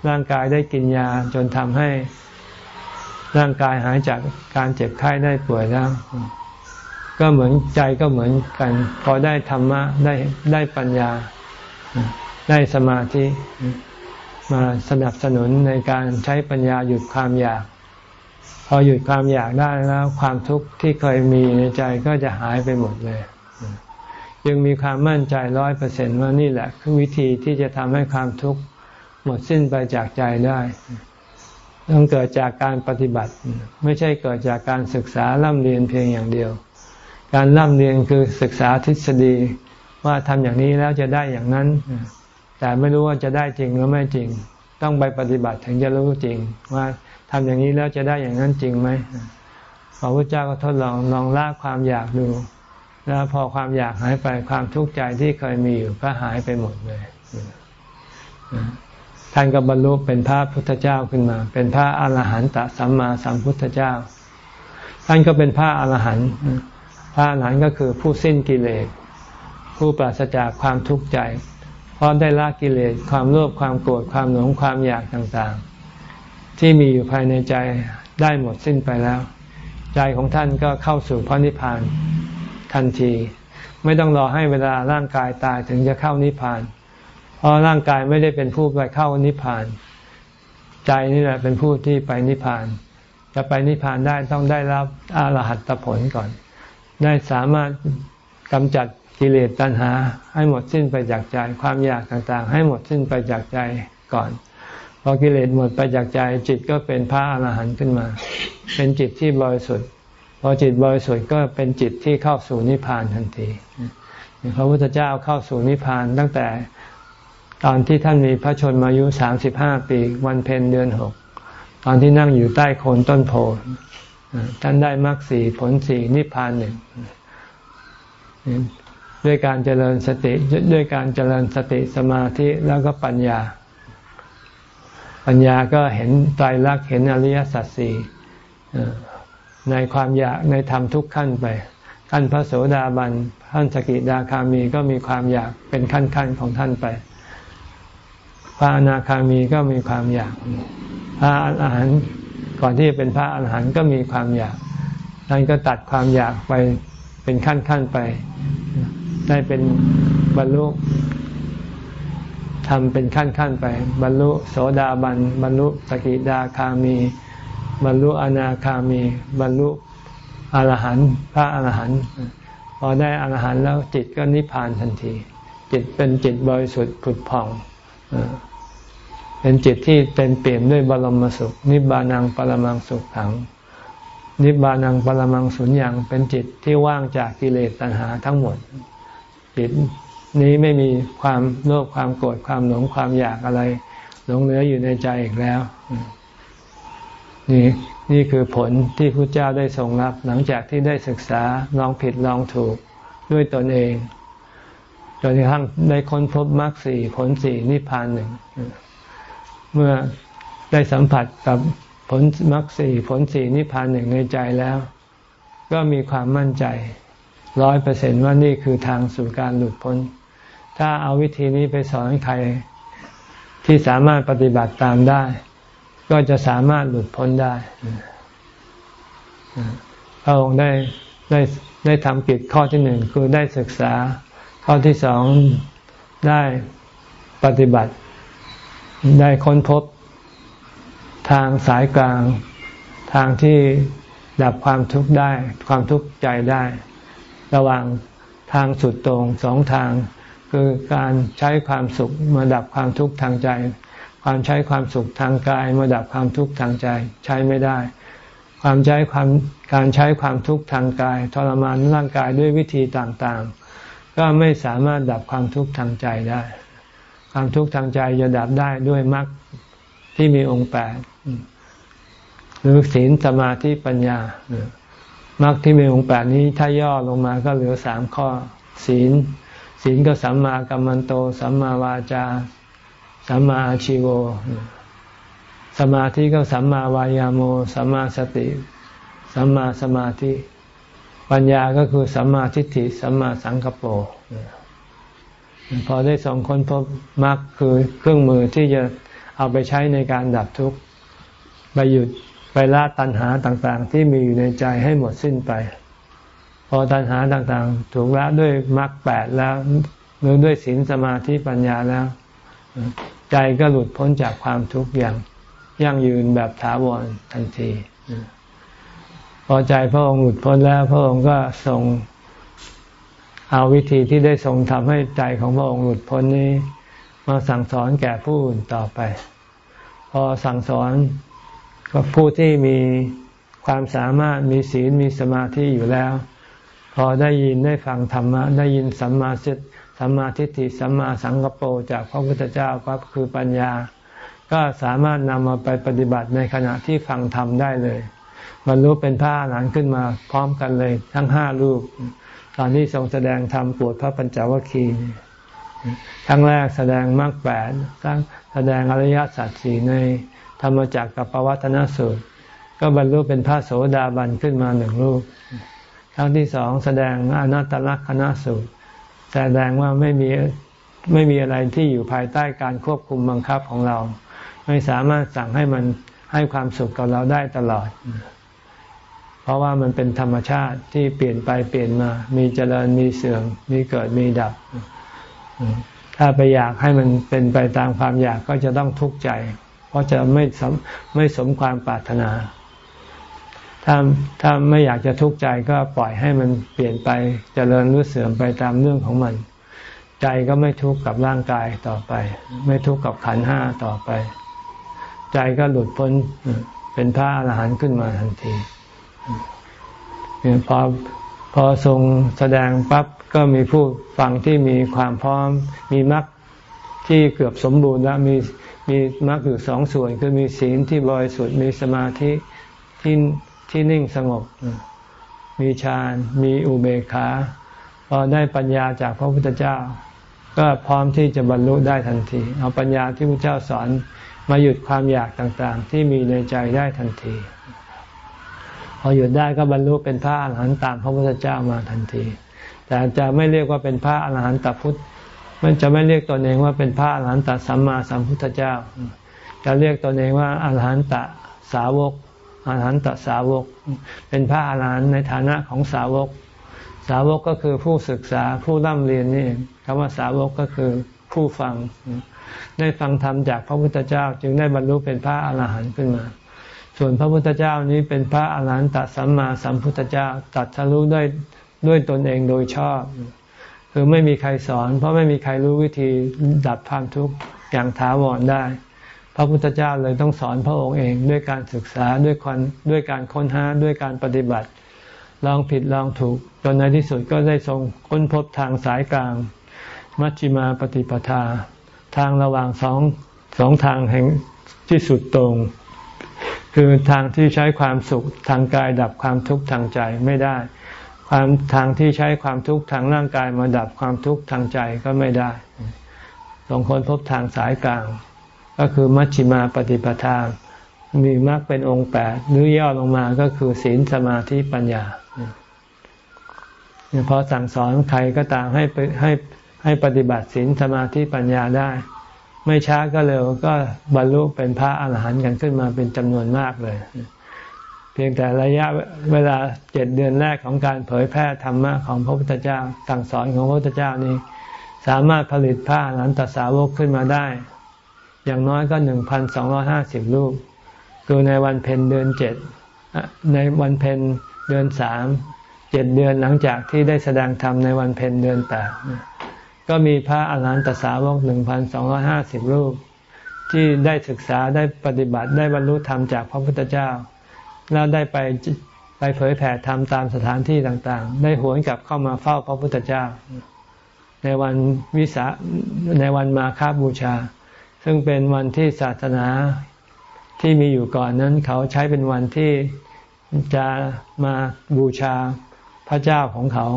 ร่างกายได้กินยาจนทำให้ ร่างกายหายจากการเจ็บไข้ได้ป่วยแล้ว ก็เหมือนใจก็เหมือนกัน พอได้ธรรมะได้ได้ปัญญา ได้สมาธิมาสนับสนุนในการใช้ปัญญาหยุดความอยาก พอหยุดความอยากได้แล้ว ความทุกข์ที่เคยมีในใจก็จะหายไปหมดเลยยังมีความมั่นใจร้อยเปอร์เซ็นว่านี่แหละคือวิธีที่จะทำให้ความทุกข์หมดสิ้นไปจากใจได้ ต้องเกิดจากการปฏิบัติ ไม่ใช่เกิดจากการศึกษาล่ำเรียนเพียงอย่างเดียว การล่ำเรียนคือศึกษาทฤษฎีว่าทำอย่างนี้แล้วจะได้อย่างนั้น แต่ไม่รู้ว่าจะได้จริงหรือไม่จริง ต้องไปปฏิบัติถึงจะรู้จริง ว่าทำอย่างนี้แล้วจะได้อย่างนั้นจริงไหมพระพุทธเจ้าก็ทดลองลองละความอยากดู แล้วพอความอยากหายไปความทุกข์ใจที่เคยมีอยู่ก็หายไปหมดเลย ท่านก็บรรลุเป็นพระพุทธเจ้าขึ้นมา เป็นพระอรหันตสัมมาสัมพุทธเจ้า ท่านก็เป็นพระอรหันต์พระอรหันต์ก็คือผู้สิ้นกิเลสผู้ปราศจากความทุกข์ใจ เพราะได้ละกิเลสความโลภความโกรธความหลงความอยากต่างๆ ที่มีอยู่ภายในใจได้หมดสิ้นไปแล้ว ใจของท่านก็เข้าสู่พระนิพพานทันที ไม่ต้องรอให้เวลาร่างกายตายถึงจะเข้านิพพาน เพราะร่างกายไม่ได้เป็นผู้ไปเข้านิพพาน ใจนี่แหละเป็นผู้ที่ไปนิพพาน จะไปนิพพานได้ต้องได้รับอรหัตผลก่อน ได้สามารถกำจัดกิเลสตัณหา ให้หมดสิ้นไปจากใจ ความอยากต่างๆ ให้หมดสิ้นไปจากใจก่อนพอกิเลสหมดไปจากใจ จิตก็เป็นพระอรหันต์ขึ้นมา เป็นจิตที่บริสุทธิ์พอจิตบริสุทธิ์ก็เป็นจิตที่เข้าสู่นิพพานทันทีพระพุทธเจ้าเข้าสู่นิพพานตั้งแต่ ตอนที่ท่านมีพระชนมายุสามสิบห้าปีวันเพ็ญเดือนหกตอนที่นั่งอยู่ใต้โคนต้นโพท่านได้มรรคสีผลสีนิพพานหนึ่งด้วยการเจริญสติด้วยการเจริญสติสมาธิแล้วก็ปัญญา ปัญญาก็เห็นไตรลักษณ์เห็นอริยสัจสี่ในความอยากในธรรมทุกขั้นไป ขั้นพระโสดาบันขั้นสกิดาคามีก็มีความอยากเป็นขั้นขั้นของท่านไป ระอนาคามีก็มีความอยาก พระอาหารก่อนที่จะเป็นพระอาหารก็มีความอยากท่านก็ตัดความอยากไปเป็นขั้นขั้นไป ได้เป็นบรรลุทำเป็นขั้นขั้นไป บรรลุโสดาบัน บรรลุสกิดาคามี บรรลุอนาคามี บรรลุอรหันต์พระอรหันต์พอได้อรหันต์แล้วจิตก็นิพพานทันที จิตเป็นจิตบริสุทธิ์ผุดผ่อง เป็นจิตที่เต็มเปี่ยมด้วยบรมสุข นิบานังปรมังสุขขัง นิบานังปรมังสุญญ์เป็นจิตที่ว่างจากกิเลสตัณหาทั้งหมด จิตนี้ไม่มีความโลภความโกรธความหลงความอยากอะไร หลงเหลืออยู่ในใจอีกแล้ว นี่นี่คือผลที่พระเจ้าได้ทรงรับ หลังจากที่ได้ศึกษาลองผิดลองถูกด้วยตนเองจนกระทั่งได้ค้นพบมรรคสี่ผลสี่นิพพานหนึ่ง เมื่อได้สัมผัสกับผลมรรคสี่ผลสี่นิพพานหนึ่งในใจแล้ว ก็มีความมั่นใจร้อยเปอร์เซ็นว่านี่คือทางสู่การหลุดพ้น ถ้าเอาวิธีนี้ไปสอนใครที่สามารถปฏิบัติตามได้ ก็จะสามารถหลุดพ้นได้พระองค์ได้ได้ได้ทำกิจข้อที่หนึ่งคือได้ศึกษา ข้อที่สองได้ปฏิบัติ ได้ค้นพบทางสายกลาง ทางที่ดับความทุกข์ได้ ความทุกข์ใจได้ ระหว่างทางสุดตรงสองทาง คือการใช้ความสุขมาดับความทุกข์ทางใจ ความใช้ความสุขทางกายมาดับความทุกข์ทางใจใช้ไม่ได้ ความใช้ความการใช้ความทุกข์ทางกาย ทรมานร่างกายด้วยวิธีต่างๆ ก็ไม่สามารถดับความทุกข์ทางใจได้ ความทุกข์ทางใจจะดับได้ด้วยมรรคที่มีองค์แปดหรือศีลสมาธิปัญญามรรคที่มีองค์แปดนี้ถ้าย่อลงมาก็เหลือสามข้อ ศีล ศีลก็สัมมากัมมันโต สัมมาวาจา สัมมาชิโว สมาธิก็สัมมาวายาโม สัมมาสติ สัมมาสมาธิ ปัญญาก็คือสัมมาทิฏฐิ สัมมาสังกปร พอได้สองคนพบมรรคคือเครื่องมือที่จะเอาไปใช้ในการดับทุกข์ไปหยุดไปละตัณหาต่างๆ ที่มีอยู่ในใจให้หมดสิ้นไป พอตัณหาต่างๆ ถูกละด้วยมรรคแปดแล้วหรือด้วยศีลสมาธิปัญญาแล้ว ใจก็หลุดพ้นจากความทุกข์อย่างยั่งยืนแบบถาวรทันที พอใจพระองค์หลุดพ้นแล้ว พระองค์ก็ทรง เอาวิธีที่ได้ทรงทำให้ใจของพระองค์หลุดพ้นนี้ มาสั่งสอนแก่ผู้อื่นต่อไป พอสั่งสอนก็ผู้ที่มีความสามารถมีศีลมีสมาธิอยู่แล้ว พอได้ยินได้ฟังธรรมะ ได้ยินสัมมาสิสัมมาทิฏฐิสัมมาสังกปรจากพระพุทธเจ้าก็คือปัญญา ก็สามารถนำมาไปปฏิบัติในขณะที่ฟังธรรมได้เลยบรรลุเป็นพระอรหันต์ขึ้นมาพร้อมกันเลย ทั้งห้ารูป ตอนที่ทรงแสดงธรรมปวดพระปัญจวัคคีย์ครั้งแรกแสดงมรรคแปดทั้งแสดงอริยสัจสี่ในธรรมจักรกับปวัตนสูตร ก็บรรลุเป็นพระโสดาบันขึ้นมาหนึ่งรูปครั้งที่สองแสดงอนัตตลักษณสูตร แสดงว่าไม่มีไม่มีอะไรที่อยู่ภายใต้การควบคุมบังคับของเรา ไม่สามารถสั่งให้มันให้ความสุขกับเราได้ตลอด ราะว่ามันเป็นธรรมชาติที่เปลี่ยนไปเปลี่ยนมา มีเจริญมีเสื่อม มีเกิดมีดับ ถ้าไปอยากให้มันเป็นไปตามความอยากก็จะต้องทุกข์ใจ เพราะจะไม่สมไม่สมความปรารถนา ถ้าถ้าไม่อยากจะทุกข์ใจก็ปล่อยให้มันเปลี่ยนไปเจริญหรือเสื่อมไปตามเรื่องของมัน ใจก็ไม่ทุกข์กับร่างกายต่อไป ไม่ทุกข์กับขันห้าต่อไป ใจก็หลุดพ้นเป็นพระอรหันต์ขึ้นมาทันที พอพอทรงแสดงปั๊บก็มีผู้ฟังที่มีความพร้อม มีมรรคที่เกือบสมบูรณ์แล้วมีมีมรรคอยู่สองส่วน คือมีศีลที่บริสุทธิ์มีสมาธิที่ที่นิ่งสงบ มีฌานมีอุเบกขาพอได้ปัญญาจากพระพุทธเจ้า ก็พร้อมที่จะบรรลุได้ทันที เอาปัญญาที่พระเจ้าสอนมาหยุดความอยากต่างๆ ที่มีในใจได้ทันที พอหยุดได้ก็บรรลุเป็นพระอรหันต์ตามพระพุทธเจ้ามาทันที แต่จะไม่เรียกว่าเป็นพระอรหันตพุทธมันจะไม่เรียกตนเองว่าเป็นพระอรหันตสัมมาสัมพุทธเจ้า จะเรียกตนเองว่าอรหันตสาวกอรหันตสาวก เป็นพระอรหันต์ในฐานะของสาวก สาวกก็คือผู้ศึกษาผู้ร่ำเรียนนี่คำว่าสาวกก็คือผู้ฟัง ได้ฟังธรรมจากพระพุทธเจ้า จึงได้บรรลุเป็นพระอรหันต์ขึ้นมา ส่วนพระพุทธเจ้านี้เป็นพระอรหันตสัมมาสัมพุทธเจ้าตัดทะลุด้วยด้วยตนเองโดยชอบ คือไม่มีใครสอน เพราะไม่มีใครรู้วิธีดับความทุกข์อย่างถาวรได้ พระพุทธเจ้าเลยต้องสอนพระองค์เองด้วยการศึกษาด้วยความด้วยการค้นหาด้วยการปฏิบัติ ลองผิดลองถูกจนในที่สุดก็ได้ทรงค้นพบทางสายกลาง มัชฌิมาปฏิปทา ทางระหว่างสองสองทางแห่งที่สุดตรง คือทางที่ใช้ความสุขทางกายดับความทุกข์ทางใจไม่ได้ ความทางที่ใช้ความทุกข์ทางร่างกายมาดับความทุกข์ทางใจก็ไม่ได้สองคนพบทางสายกลาง ก็คือมัชฌิมาปฏิปทา มีมรรคเป็นองค์แปดหรือย่อลงมาก็คือศีลสมาธิปัญญาพอสั่งสอนใครก็ตามให้ให้ให้ปฏิบัติศีลสมาธิปัญญาได้ ไม่ช้าก็เร็วก็บรรลุเป็นพระอาหารหันต์กันขึ้นมาเป็นจำนวนมากเลย เพียงแต่ระยะเวลาเจ็ดเดือนแรกของการเผยแพร่ธรรมะของพระพุทธเจ้าสั่งสอนของพระพุทธเจ้านี้ สามารถผลิตผ้าหลันตสาวกขึ้นมาได้ อย่างน้อยก็หนึ่งพันสองร้อห้าสิบรูปคือในวันเพ็ญเดือนเจ็ดในวันเพ็ญเดือนสามเจ็ดเดือนหลังจากที่ได้แสดงธรรมในวันเพ็ญเดือนแปด ก็มีพระอาหารหันตสาวกหนึ่งพันสองร้อห้าสิบรูป ที่ได้ศึกษาได้ปฏิบัติได้บรรลุธรรมจากพระพุทธเจ้า แล้วได้ไปไปเผยแผ่ธรรมตามสถานที่ต่างๆ ได้หวนกลับเข้ามาเฝ้าพระพุทธเจ้า ในวันวิสาในวันมาคาบูชา ซึ่งเป็นวันที่ศาสนาที่มีอยู่ก่อนนั้น เขาใช้เป็นวันที่จะมาบูชาพระเจ้าของเขา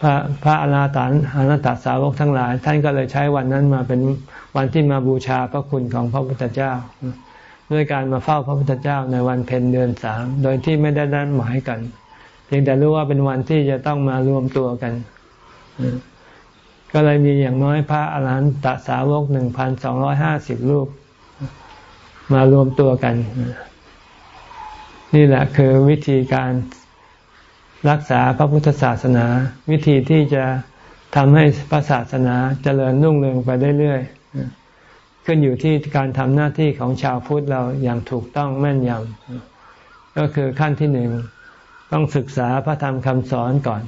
พระพระอนาตานอนาตสาวกทั้งหลาย ท่านก็เลยใช้วันนั้นมาเป็นวันที่มาบูชาพระคุณของพระพุทธเจ้า ด้วยการมาเฝ้าพระพุทธเจ้าในวันเพ็ญเดือนสามโดยที่ไม่ได้นัดหมายกันเพียงแต่รู้ว่าเป็นวันที่จะต้องมารวมตัวกันก็เลยมีอย่างน้อยพระอรหันตสาวกหนึ่งพันสองร้อยห้าสิบรูป มารวมตัวกัน นี่แหละคือวิธีการ รักษาพระพุทธศาสนา วิธีที่จะทำให้พระศาสนาเจริญรุ่งเรืองไปเรื่อยๆขึ้นอยู่ที่การทำหน้าที่ของชาวพุทธเราอย่างถูกต้องแม่นยำก็คือขั้นที่หนึ่งต้องศึกษาพระธรรมคำสอนก่อน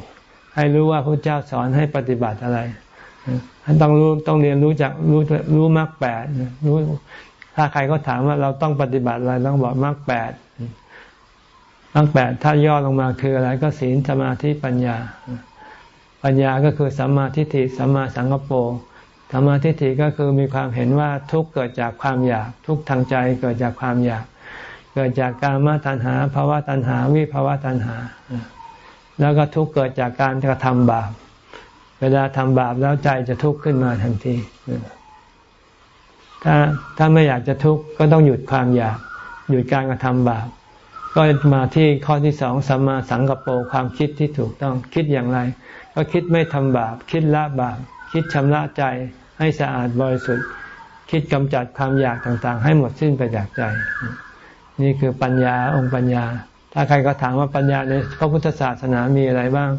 ให้รู้ว่าพระเจ้าสอนให้ปฏิบัติอะไรต้องรู้ต้องเรียนรู้จากรู้รู้มรรคแปดรู้ถ้าใครก็ถามว่าเราต้องปฏิบัติอะไรต้องบอกมรรคแปด มรรคแปดถ้าย่อลงมาคืออะไรก็ศีลสมาธิปัญญา ปัญญาก็คือสัมมาทิฏฐิสัมมาสังกปรสัมมาทิฏฐิก็คือมีความเห็นว่าทุกเกิดจากความอยาก ทุกทางใจเกิดจากความอยาก เกิดจากการมาตัณหาภาวะตัณหา วิภาวะตัณหา แล้วก็ทุกเกิดจากการกระทำบาป เวลาทำบาปแล้วใจจะทุกข์ขึ้นมาทันที ถ้าถ้าไม่อยากจะทุกข์ก็ต้องหยุดความอยาก หยุดการกระทำบาป ก็มาที่ข้อที่สองสัมมาสังกปรความคิดที่ถูกต้องคิดอย่างไร ก็คิดไม่ทำบาป คิดละบาป คิดชำระใจให้สะอาดบริสุทธิ์ คิดกำจัดความอยากต่างๆ ให้หมดสิ้นไปจากใจ นี่คือปัญญาองค์ปัญญา ถ้าใครก็ถามว่าปัญญาในพระพุทธศาสนามีอะไรบ้าง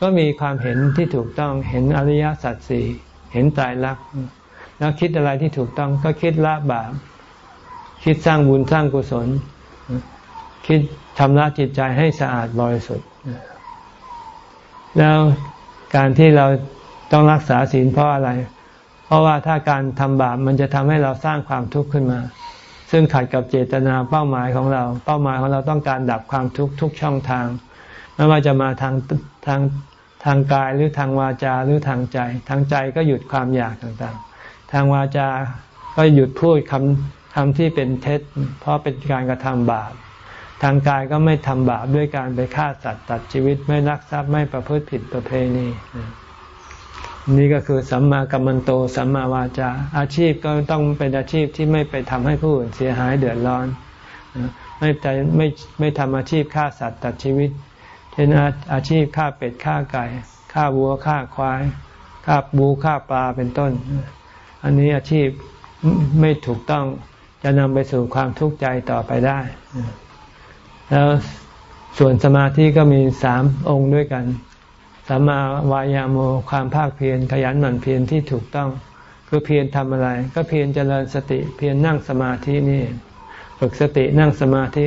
ก็มีความเห็นที่ถูกต้องเห็นอริยสัจสี่เห็นตายรักแล้วคิดอะไรที่ถูกต้องก็คิดละบาป คิดสร้างบุญสร้างกุศล คิดทำละจิตใจให้สะอาดบริสุทธิ์ แล้วการที่เราต้องรักษาศีลเพราะอะไร เพราะว่าถ้าการทำบาปมันจะทำให้เราสร้างความทุกข์ขึ้นมา ซึ่งขัดกับเจตนาเป้าหมายของเรา เป้าหมายของเราต้องการดับความทุกข์ทุกช่องทาง ไม่ว่าจะมาทางทางทางกายหรือทางวาจาหรือทางใจ ทางใจก็หยุดความอยากต่างๆ ทางวาจาก็หยุดพูดคำคำที่เป็นเท็จ เพราะเป็นการกระทำบาป ทางกายก็ไม่ทำบาปด้วยการไปฆ่าสัตว์ตัดชีวิตไม่รักทรัพย์ไม่ประพฤติผิดประเพณีนี่ก็คือสัมมากัมมันโตสัมมาวาจา อาชีพก็ต้องเป็นอาชีพที่ไม่ไปทำให้ผู้อื่นเสียหายเดือดร้อน ไม่ใจไม่ไม่ทำอาชีพฆ่าสัตว์ตัดชีวิตเช่นอาชีพฆ่าเป็ดฆ่าไก่ฆ่าวัวฆ่าควายฆ่าบูฆ่าปลาเป็นต้น อันนี้อาชีพไม่ถูกต้องจะนำไปสู่ความทุกข์ใจต่อไปได้ แล้วส่วนสมาธิก็มีสามองค์ด้วยกันสัมมาวายาโมความภาคเพียรขยันหมั่นเพียรที่ถูกต้องคือเพียรทำอะไร ก็เพียรเจริญสติ เพียรนั่งสมาธินี่ฝึกสตินั่งสมาธิ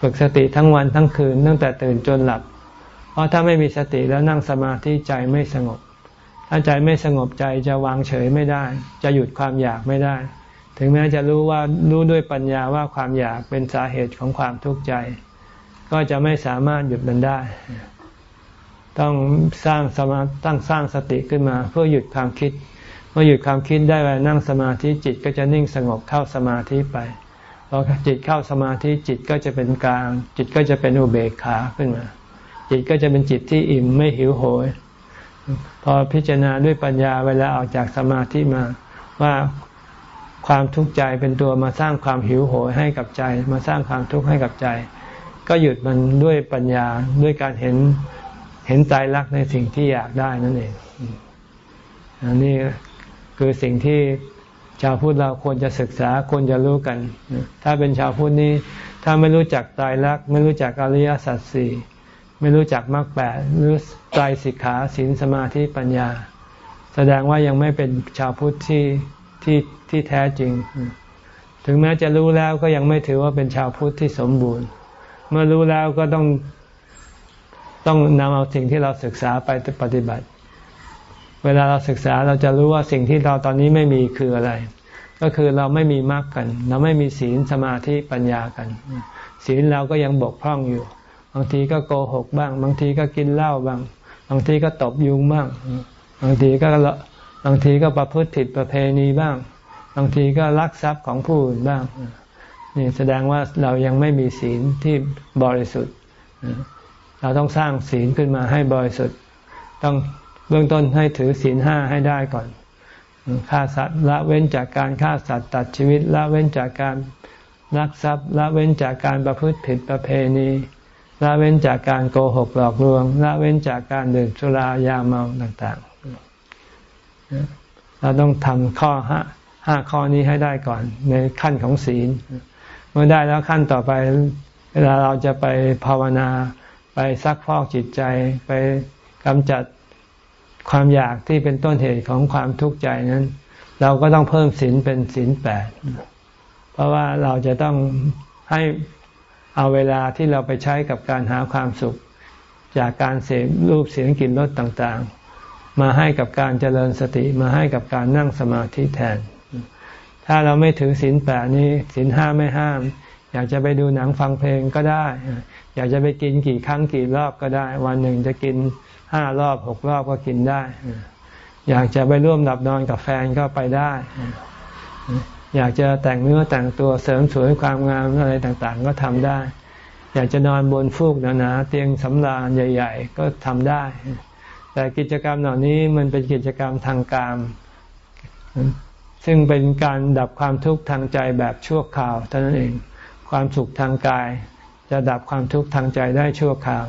ฝึกสติทั้งวันทั้งคืนตั้งแต่ตื่นจนหลับ เพราะถ้าไม่มีสติแล้วนั่งสมาธิใจไม่สงบ ถ้าใจไม่สงบใจจะวางเฉยไม่ได้ จะหยุดความอยากไม่ได้ ถึงแม้จะรู้ว่ารู้ด้วยปัญญาว่าความอยากเป็นสาเหตุของความทุกข์ใจ ก็จะไม่สามารถหยุดมันได้ ต้องสร้างสมาตั้งสร้างสติขึ้นมาเพื่อหยุดความคิด เมื่อหยุดความคิดได้ไปนั่งสมาธิจิตก็จะนิ่งสงบเข้าสมาธิไปพอจิตเข้าสมาธิจิตก็จะเป็นกลาง จิตก็จะเป็นอุเบกขาขึ้นมา จิตก็จะเป็นจิตที่อิ่มไม่หิวโหย พอพิจารณาด้วยปัญญาเวลาออกจากสมาธิมาว่า ความทุกข์ใจเป็นตัวมาสร้างความหิวโหยให้กับใจ มาสร้างความทุกข์ให้กับใจ ก็หยุดมันด้วยปัญญาด้วยการเห็นเห็นใจรักในสิ่งที่อยากได้นั่นเองอันนี้คือสิ่งที่ชาวพุทธเราควรจะศึกษาควรจะรู้กัน ถ้าเป็นชาวพุทธนี้ ถ้าไม่รู้จักตายรัก ไม่รู้จักอริยสัจสี่ไม่รู้จักมรรคแปดหรือไตรสิกขาศีลสมาธิปัญญา แสดงว่ายังไม่เป็นชาวพุทธที่ ที่ที่แท้จริง ถึงแม้จะรู้แล้วก็ยังไม่ถือว่าเป็นชาวพุทธที่สมบูรณ์ เมื่อรู้แล้วก็ต้องต้องนำเอาสิ่งที่เราศึกษาไปปฏิบัติ เวลาเราศึกษาเราจะรู้ว่าสิ่งที่เราตอนนี้ไม่มีคืออะไร ก็คือเราไม่มีมรรคกัน เราไม่มีศีลสมาธิปัญญากัน ศีลเราก็ยังบกพร่องอยู่ บางทีก็โกหกบ้าง บางทีก็กินเหล้าบ้าง บางทีก็ตบยุงบ้าง บางทีก็ บางทีก็ประพฤติผิดประเพณีบ้าง บางทีก็ลักทรัพย์ของผู้อื่นบ้างนี่แสดงว่าเรายังไม่มีศีลที่บริสุทธิ์ เราต้องสร้างศีลขึ้นมาให้บริสุทธิ์ ต้องเบื้องต้นให้ถือศีลห้าให้ได้ก่อนฆ่าสัตว์ละเว้นจากการฆ่าสัตว์ตัดชีวิตละเว้นจากการลักทรัพย์ละเว้นจากการประพฤติผิดประเพณีละเว้นจากการโกหกหลอกลวงละเว้นจากการดื่มสุรายาเมาต่าง เราต้องทำข้อห้าห้าข้อนี้ให้ได้ก่อน ในขั้นของศีล เมื่อได้แล้วขั้นต่อไป เวลาเราจะไปภาวนา ไปซักพอกจิตใจ ไปกำจัดความอยากที่เป็นต้นเหตุของความทุกข์ใจนั้น เราก็ต้องเพิ่มศีลเป็นศีลแปดเพราะว่าเราจะต้องให้เอาเวลาที่เราไปใช้กับการหาความสุข จากการเสพรูปเสียงกลิ่นรสต่าง มาให้กับการเจริญสติมาให้กับการนั่งสมาธิแทน ถ้าเราไม่ถือศีลแปดนี้ศีลห้าไม่ห้าม อยากจะไปดูหนังฟังเพลงก็ได้ อยากจะไปกินกี่ครั้งกี่รอบก็ได้ วันหนึ่งจะกินห้ารอบหกรอบก็กินได้ อยากจะไปร่วมหลับนอนกับแฟนก็ไปได้ อยากจะแต่งเนื้อแต่งตัวเสริมสวยความงามอะไรต่างๆ ก็ทำได้ อยากจะนอนบนฟูกหนาๆเตียงสำราญใหญ่ ๆ ก็ทำได้ แต่กิจกรรมเหล่านี้มันเป็นกิจกรรมทางการ ซึ่งเป็นการดับความทุกข์ทางใจแบบชั่วคราวเท่านั้นเอง ความสุขทางกาย จะดับความทุกข์ทางใจได้ชั่วคราว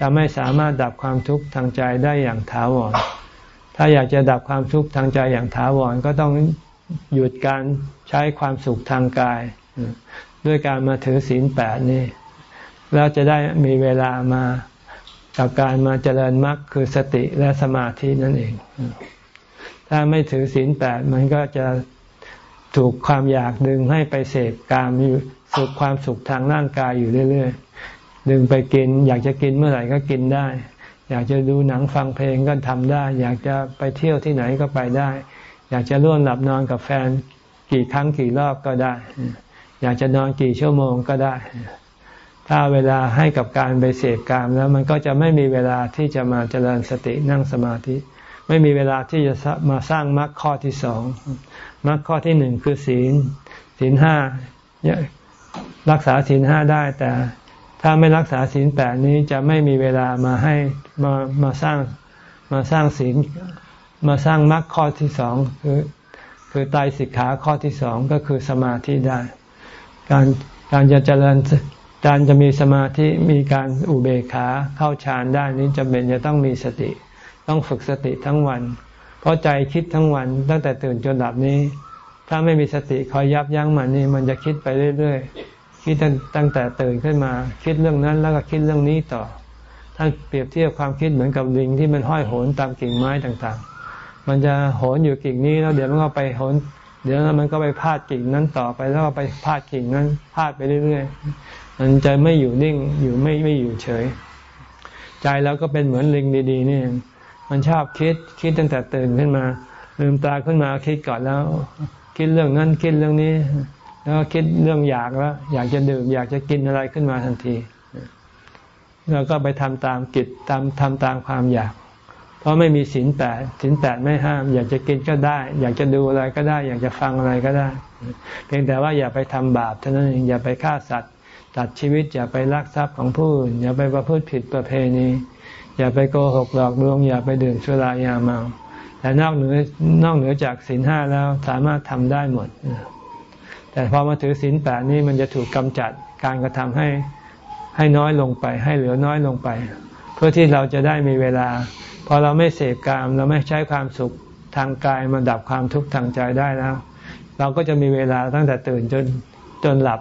จะไม่สามารถดับความทุกข์ทางใจได้อย่างถาวร ถ้าอยากจะดับความทุกข์ทางใจอย่างถาวรก็ต้องหยุดการใช้ความสุขทางกาย ด้วยการมาถือศีลแปดนี่แล้วจะได้มีเวลามา กับการมาเจริญมรรคคือสติและสมาธินั่นเอง ถ้าไม่ถือศีลแปดมันก็จะถูกความอยากดึงให้ไปเสพกามอยู่สุขความสุขทางร่างกายอยู่เรื่อยๆ ดึงไปกิน อยากจะกินเมื่อไหร่ก็กินได้ อยากจะดูหนังฟังเพลงก็ทำได้ อยากจะไปเที่ยวที่ไหนก็ไปได้ อยากจะร่วมหลับนอนกับแฟนกี่ครั้งกี่รอบก็ได้ อยากจะนอนกี่ชั่วโมงก็ได้ ถ้าเวลาให้กับการไปเสพกามแล้วมันก็จะไม่มีเวลาที่จะมาเจริญสตินั่งสมาธิ ไม่มีเวลาที่จะมาสร้างมรรคข้อที่สองมรรคข้อที่หนึ่งคือศีลศีลห้ารักษาศีลห้าได้แต่ถ้าไม่รักษาศีลแปดนี้จะไม่มีเวลามาให้มามาสร้างมาสร้างศีลมาสร้างมรรคข้อที่สองคือคือตายสิกขาข้อที่สองก็คือสมาธิได้ การการจะเจริญ การจะมีสมาธิมีการอุเบกขาเข้าฌานได้นี้จำเป็นจะต้องมีสติ ต้องฝึกสติทั้งวัน เพราะใจคิดทั้งวันตั้งแต่ตื่นจนหลับนี้ ถ้าไม่มีสติคอยยับยั้งมันนี่มันจะคิดไปเรื่อยๆคิดตั้งแต่ตื่นขึ้นมา คิดเรื่องนั้นแล้วก็คิดเรื่องนี้ต่อท่านเปรียบเทียบความคิดเหมือนกับลิงที่มันห้อยโหนตามกิ่งไม้ต่างๆ มันจะโหนอยู่กิ่งนี้แล้วเดี๋ยวมันก็ไปโหนเดี๋ยวมันก็ไปพาดกิ่งนั้นต่อไปแล้วก็ไปพาดกิ่งนั้นพาดไปเรื่อยๆ มันจะไม่อยู่นิ่งอยู่ไม่ไม่อยู่เฉย ใจเราก็เป็นเหมือนลิงดีๆนี่มันชอบคิดคิดตั้งแต่ตื่นขึ้นมา ลืมตาขึ้นมาคิดก่อนแล้ว คิดเรื่องนั้นคิดเรื่องนี้ แล้วคิดเรื่องอยากแล้ว อยากจะดื่มอยากจะกินอะไรขึ้นมาทันทีแล้วก็ไปทำตามกิจตามทำตามความอยาก เพราะไม่มีศีลแปดศีลแปดไม่ห้าม อยากจะกินก็ได้ อยากจะดูอะไรก็ได้ อยากจะฟังอะไรก็ได้ เพียงแต่ว่าอย่าไปทำบาปเท่านั้นเองอย่าไปฆ่าสัตว์ ตัดชีวิตอย่าไปลักทรัพย์ของผู้อื่นอย่าไปประพฤติผิดประเพณี อย่าไปโกหกหลอกลวง อย่าไปดื่มสุรายาเมา แต่นอกเหนือนอกเหนือจากศีลห้าแล้วสามารถทำได้หมด แต่พอมาถือศีลแปดนี้มันจะถูกกำจัดการกระทำให้ให้น้อยลงไป ให้เหลือน้อยลงไป เพื่อที่เราจะได้มีเวลา พอเราไม่เสพกามเราไม่ใช้ความสุขทางกายมาดับความทุกข์ทางใจได้แล้ว เราก็จะมีเวลาตั้งแต่ตื่นจนจนหลับ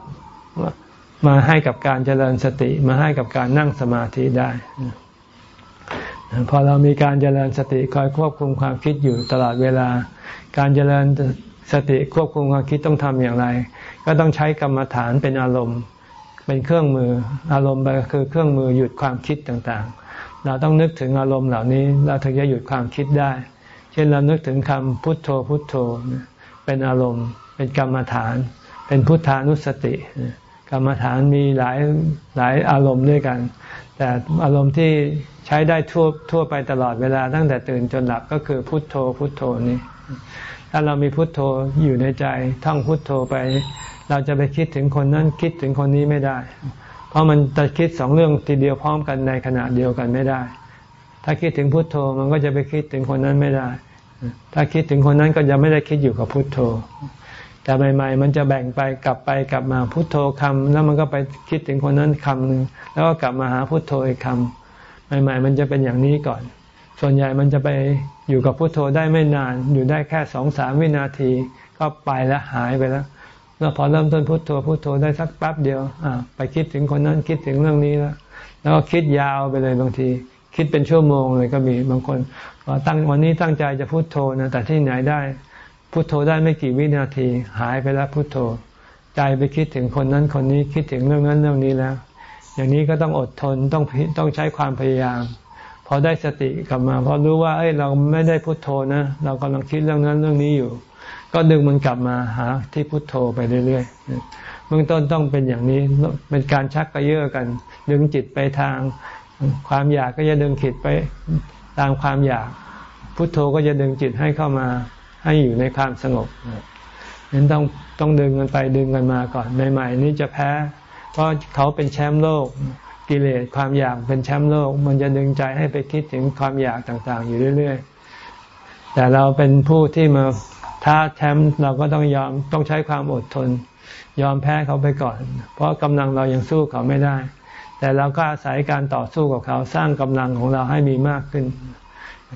มาให้กับการเจริญสติมาให้กับการนั่งสมาธิได้ พอเรามีการเจริญสติคอยควบคุมความคิดอยู่ตลอดเวลา การเจริญสติควบคุมความคิดต้องทำอย่างไร ก็ต้องใช้กรรมฐานเป็นอารมณ์ เป็นเครื่องมืออารมณ์คือเครื่องมือหยุดความคิดต่างๆ เราต้องนึกถึงอารมณ์เหล่านี้เราถึงจะหยุดความคิดได้ เช่นเรานึกถึงคำพุทโธพุทโธ เป็นอารมณ์ เป็นกรรมฐาน เป็นพุทธานุสติ กรรมฐานมีหลายหลายอารมณ์ด้วยกัน แต่อารมณ์ที่ใช้ได้ทั่วทั่วไปตลอดเวลาตั้งแต่ตื่นจนหลับก็คือพุทโธพุทโธนี้ ถ้าเรามีพุทโธอยู่ในใจท่องพุทโธไป เราจะไปคิดถึงคนนั้นคิดถึงคนนี้ไม่ได้ เพราะมันจะคิดสองเรื่องทีเดียวพร้อมกันในขณะเดียวกันไม่ได้ ถ้าคิดถึงพุทโธมันก็จะไปคิดถึงคนนั้นไม่ได้ ถ้าคิดถึงคนนั้นก็จะไม่ได้คิดอยู่กับพุทโธ แต่ใหม่ๆมันจะแบ่งไปกลับไปกลับมาพุทโธคำแล้วมันก็ไปคิดถึงคนนั้นคำหนึ่งแล้วก็กลับมาหาพุทโธอีกคำใหม่ๆ มันจะเป็นอย่างนี้ก่อน ส่วนใหญ่มันจะไปอยู่กับพุทโธได้ไม่นาน อยู่ได้แค่สองสามวินาที ก็ไปแล้วหายไปแล้วแล้วพอเริ่มต้นพุทโธพุทโธได้สักแป๊บเดียวอ่าไปคิดถึงคนนั้นคิดถึงเรื่องนี้แล้วแล้วก็คิดยาวไปเลยบางที คิดเป็นชั่วโมงเลยก็มีบางคนตั้งวันนี้ตั้งใจจะพุทโธนะแต่ที่ไหนได้ พุโทโธได้ไม่กี่วินาที หายไปแล้วพุโทโธ ใจไปคิดถึงคนนั้นคนนี้คิดถึงเรื่องนั้นเรื่องนี้แล้ว อย่างนี้ก็ต้องอดทนต้องต้องใช้ความพยายาม พอได้สติกลับมาพอรู้ว่า เอ้ยเราไม่ได้พุโทโธนะ เรากำลังคิดเรื่องนั้นเรื่องนี้อยู่ ก็ดึงมันกลับมาหาที่พุโทโธไปเรื่อยๆเบื้องต้นต้องเป็นอย่างนี้เป็นการชักกระเยาะกัน ดึงจิตไปทาง ความอยากก็จะดึงจิตไปตามความอยาก พุโทโธก็จะดึงจิตให้เข้ามา ให้อยู่ในความสงบนั้นต้องต้องดึงกันไปดึงกันมาก่อนใหม่ๆนี้จะแพ้ เพราะเขาเป็นแชมป์โลกกิเลสความอยากเป็นแชมป์โลก มันจะดึงใจให้ไปคิดถึงความอยากต่างๆ อยู่เรื่อยๆ แต่เราเป็นผู้ที่มาท้าแชมป์เราก็ต้องยอมต้องใช้ความอดทน ยอมแพ้เขาไปก่อน เพราะกำลังเรายังสู้เขาไม่ได้ แต่เราก็อาศัยการต่อสู้กับเขาสร้างกำลังของเราให้มีมากขึ้น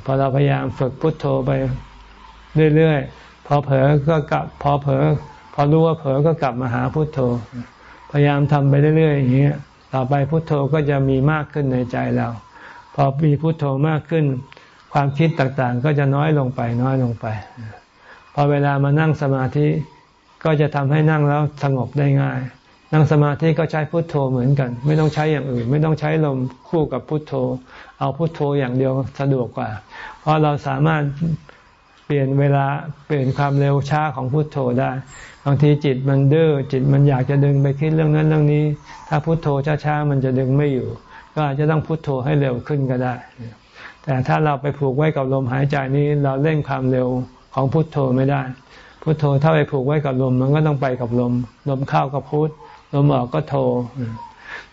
พอเราพยายามฝึกพุทโธไป เรื่อยๆ พอเผลอก็กลับ พอเผลอพอรู้ว่าเผลอก็กลับมาหาพุทโธ พยายามทำไปเรื่อยๆอย่างนี้ต่อไปพุทโธก็จะมีมากขึ้นในใจเรา พอมีพุทโธมากขึ้น ความคิดต่างๆ ก็จะน้อยลงไปน้อยลงไป พอเวลามานั่งสมาธิก็จะทำให้นั่งแล้วสงบได้ง่าย นั่งสมาธิก็ใช้พุทโธเหมือนกัน ไม่ต้องใช้อย่างอื่น ไม่ต้องใช้ลมคู่กับพุทโธ เอาพุทโธอย่างเดียวสะดวกกว่า เพราะเราสามารถ เปลี่ยนเวลาเปลี่ยนความเร็วช้าของพุทโธได้ บางทีจิตมันดื้อจิตมันอยากจะดึงไปคิดเรื่องนั้นเรื่องนี้ ถ้าพุทโธช้าๆมันจะดึงไม่อยู่ ก็อาจจะต้องพุทโธให้เร็วขึ้นก็ได้ แต่ถ้าเราไปผูกไว้กับลมหายใจนี้เราเร่งความเร็วของพุทโธไม่ได้ พุทโธถ้าไปผูกไว้กับลมมันก็ต้องไปกับลม ลมเข้าก็พุทลมออกก็โธ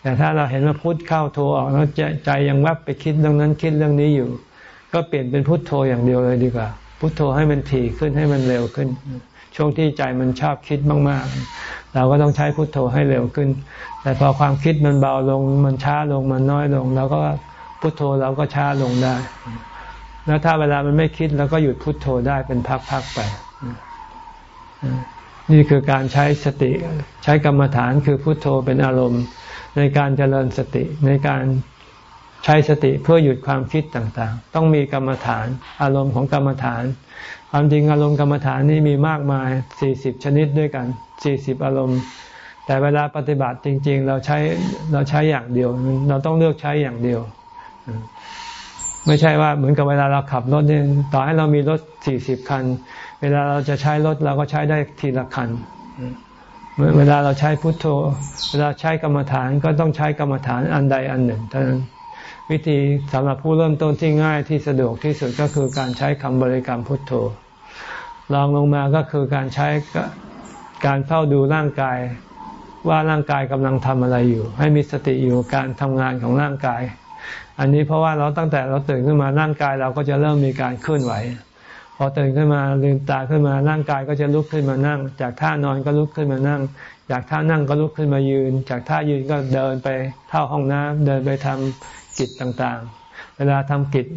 แต่ถ้าเราเห็นว่าพุทเข้าโธออกแล้วใจยังแวบไปคิดเรื่องนั้นคิดเรื่องนี้อยู่ ก็เปลี่ยนเป็นพุทโธอย่างเดียวเลยดีกว่า พุทโธให้มันถี่ขึ้นให้มันเร็วขึ้น ช่วงที่ใจมันชอบคิดมากๆ เราก็ต้องใช้พุทโธให้เร็วขึ้น แต่พอความคิดมันเบาลงมันช้าลงมันน้อยลงเราก็พุทโธเราก็ช้าลงได้ แล้วถ้าเวลามันไม่คิดเราก็หยุดพุทโธได้เป็นพักๆไป นี่คือการใช้สติใช้กรรมฐานคือพุทโธเป็นอารมณ์ ในการเจริญสติในการ ใช้สติเพื่อหยุดความคิดต่างๆ ต้องมีกรรมฐาน อารมณ์ของกรรมฐาน ความจริงอารมณ์กรรมฐานนี่มีมากมายสี่สิบชนิดด้วยกันสี่สิบอารมณ์ แต่เวลาปฏิบัติจริง ๆ เราใช้เราใช้อย่างเดียว เราต้องเลือกใช้อย่างเดียว ไม่ใช่ว่าเหมือนกับเวลาเราขับรถเนี่ยต่อให้เรามีรถสี่สิบคัน เวลาเราจะใช้รถเราก็ใช้ได้ทีละคันเวลาเราใช้พุทโธ เวลาใช้กรรมฐานก็ต้องใช้กรรมฐานอันใดอันหนึ่งเท่านั้น วิธีสำหรับผู้เริ่มต้นที่ง่ายที่สะดวกที่สุดก็คือการใช้คำบริกรรมพุทโธลองลงมาก็คือการใช้การเฝ้าดูร่างกาย ว่าร่างกายกำลังทำอะไรอยู่ ให้มีสติอยู่การทำงานของร่างกาย อันนี้เพราะว่าเราตั้งแต่เราตื่นขึ้นมาร่างกายเราก็จะเริ่มมีการเคลื่อนไหว พอตื่นขึ้นมาลืมตาขึ้นมาร่างกายก็จะลุกขึ้นมานั่ง จากท่านอนก็ลุกขึ้นมานั่ง จากท่านั่งก็ลุกขึ้นมายืน จากท่ายืนก็เดินไปเข้าห้องน้ำเดินไปทำ กิจต่างๆ เวลาทำกิจ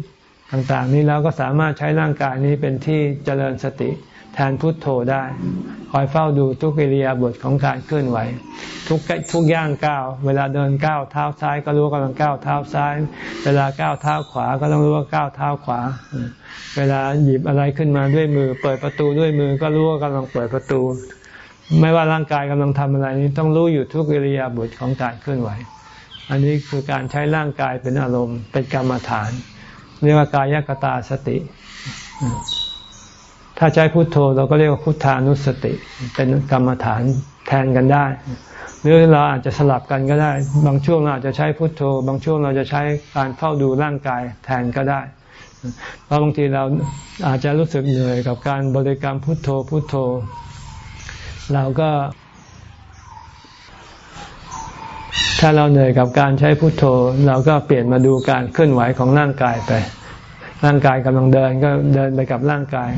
ต่างๆ นี้เราก็สามารถใช้ร่างกายนี้เป็นที่เจริญสติแทนพุทโธได้ คอยเฝ้าดูทุกิริยาบทของการเคลื่อนไหว ทุกทุกย่างก้าว เวลาเดินก้าวเท้าซ้ายก็รู้ว่ากำลังก้าวเท้าซ้าย เวลาก้าวเท้าขวาก็ต้องรู้ว่าก้าวเท้าขวา เวลาหยิบอะไรขึ้นมาด้วยมือ เปิดประตูด้วยมือก็รู้ว่ากำลังเปิดประตู ไม่ว่าร่างกายกำลังทำอะไรนี้ต้องรู้อยู่ทุกกิริยาบทของการเคลื่อนไหว อันนี้คือการใช้ร่างกายเป็นอารมณ์ เป็นกรรมฐาน เรียกว่ากายกตาสติ ถ้าใช้พุโทโธเราก็เรียกว่าพุทธานุสติ เป็นกรรมฐานแทนกันได้ หรือเราอาจจะสลับกันก็ได้ บางช่วงเราอาจจะใช้พุโทโธ บางช่วงเราจะใช้การเฝ้าดูร่างกายแทนก็ได้เพราะบางทีเราอาจจะรู้สึกเหนื่อยกับการบริกรรมพุทโธพุทโธ เราก็ ถ้าเราเหนื่อยกับการใช้พุทโธ เราก็เปลี่ยนมาดูการเคลื่อนไหวของร่างกายไป ร่างกายกำลังเดินก็เดินไปกับร่างกาย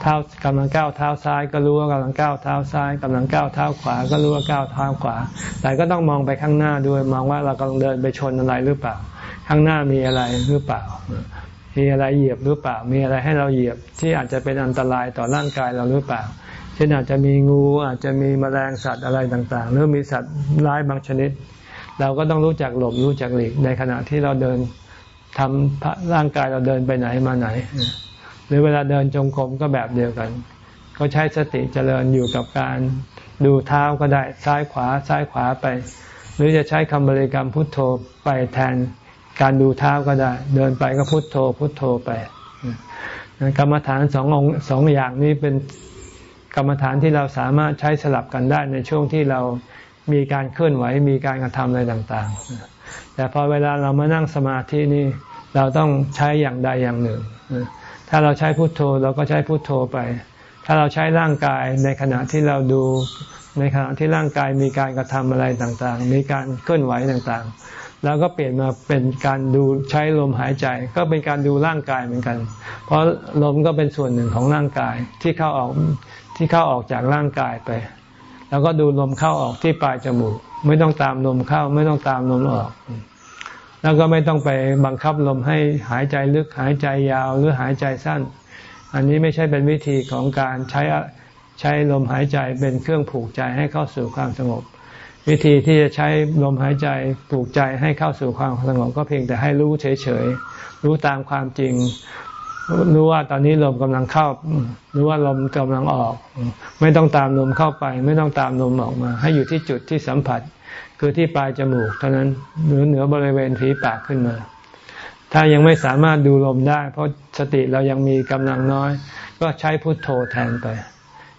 เท้ากำลังก้าวเท้าซ้ายก็รู้ว่ากำลังก้าวเท้าซ้ายกำลังก้าวเท้าขวา ก็รู้ว่าก้าวเท้าขวา แต่ก็ต้องมองไปข้างหน้าด้วยมองว่าเรากำลังเดินไปชนอะไรหรือเปล่า ข้างหน้ามีอะไรหรือเปล่า มีอะไรเหยียบหรือเปล่า มีอะไรให้เราเหยียบที่อาจจะเป็นอันตรายต่อร่างกายเราหรือเปล่า ช่นอาจจะมีงูอาจจะมีแมลงสัตว์อะไรต่างๆ หรือมีสัตว์ร้ายบางชนิด เราก็ต้องรู้จักหลบรู้จักหลีกในขณะที่เราเดินทำร่างกายเราเดินไปไหนมาไหน หรือเวลาเดินจงกรมก็แบบเดียวกัน ก็ใช้สติเจริญอยู่กับการดูเท้าก็ได้ซ้ายขวาซ้ายขวาไป หรือจะใช้คำบริกรรมพุทโธไปแทนการดูเท้าก็ได้ เดินไปก็พุทโธพุทโธไปกรรมฐานสององสองอย่างนี้เป็น กรรมฐานที่เราสามารถใช้สลับกันได้ในช่วงที่เรามีการเคลื่อนไหวมีการกระทำอะไรต่างๆ แต่พอเวลาเรามานั่งสมาธินี่เราต้องใช้อย่างใดอย่างหนึ่ง ถ้าเราใช้พุทโธเราก็ใช้พุทโธไป ถ้าเราใช้ร่างกายในขณะที่เราดูในขณะที่ร่างกายมีการกระทำอะไรต่างๆ มีการเคลื่อนไหวต่างๆ แล้วก็เปลี่ยนมาเป็นการดูใช้ลมหายใจ ก็เป็นการดูร่างกายเหมือนกัน เพราะลมก็เป็นส่วนหนึ่งของร่างกายที่เข้าออก ที่เข้าออกจากร่างกายไป แล้วก็ดูลมเข้าออกที่ปลายจมูก ไม่ต้องตามลมเข้า ไม่ต้องตามลมออก แล้วก็ไม่ต้องไปบังคับลมให้หายใจลึกหายใจยาวหรือหายใจสั้น อันนี้ไม่ใช่เป็นวิธีของการใช้ใช้ลมหายใจเป็นเครื่องผูกใจให้เข้าสู่ความสงบ วิธีที่จะใช้ลมหายใจผูกใจให้เข้าสู่ความสงบก็เพียงแต่ให้รู้เฉยๆรู้ตามความจริง รู้ว่าตอนนี้ลมกำลังเข้า รู้ว่าลมกำลังออก ไม่ต้องตามลมเข้าไป ไม่ต้องตามลมออกมา ให้อยู่ที่จุดที่สัมผัส คือที่ปลายจมูกเท่านั้นหรือเหนือบริเวณผีปากขึ้นมา ถ้ายังไม่สามารถดูลมได้ เพราะสติเรายังมีกำลังน้อย ก็ใช้พุทโธแทนไป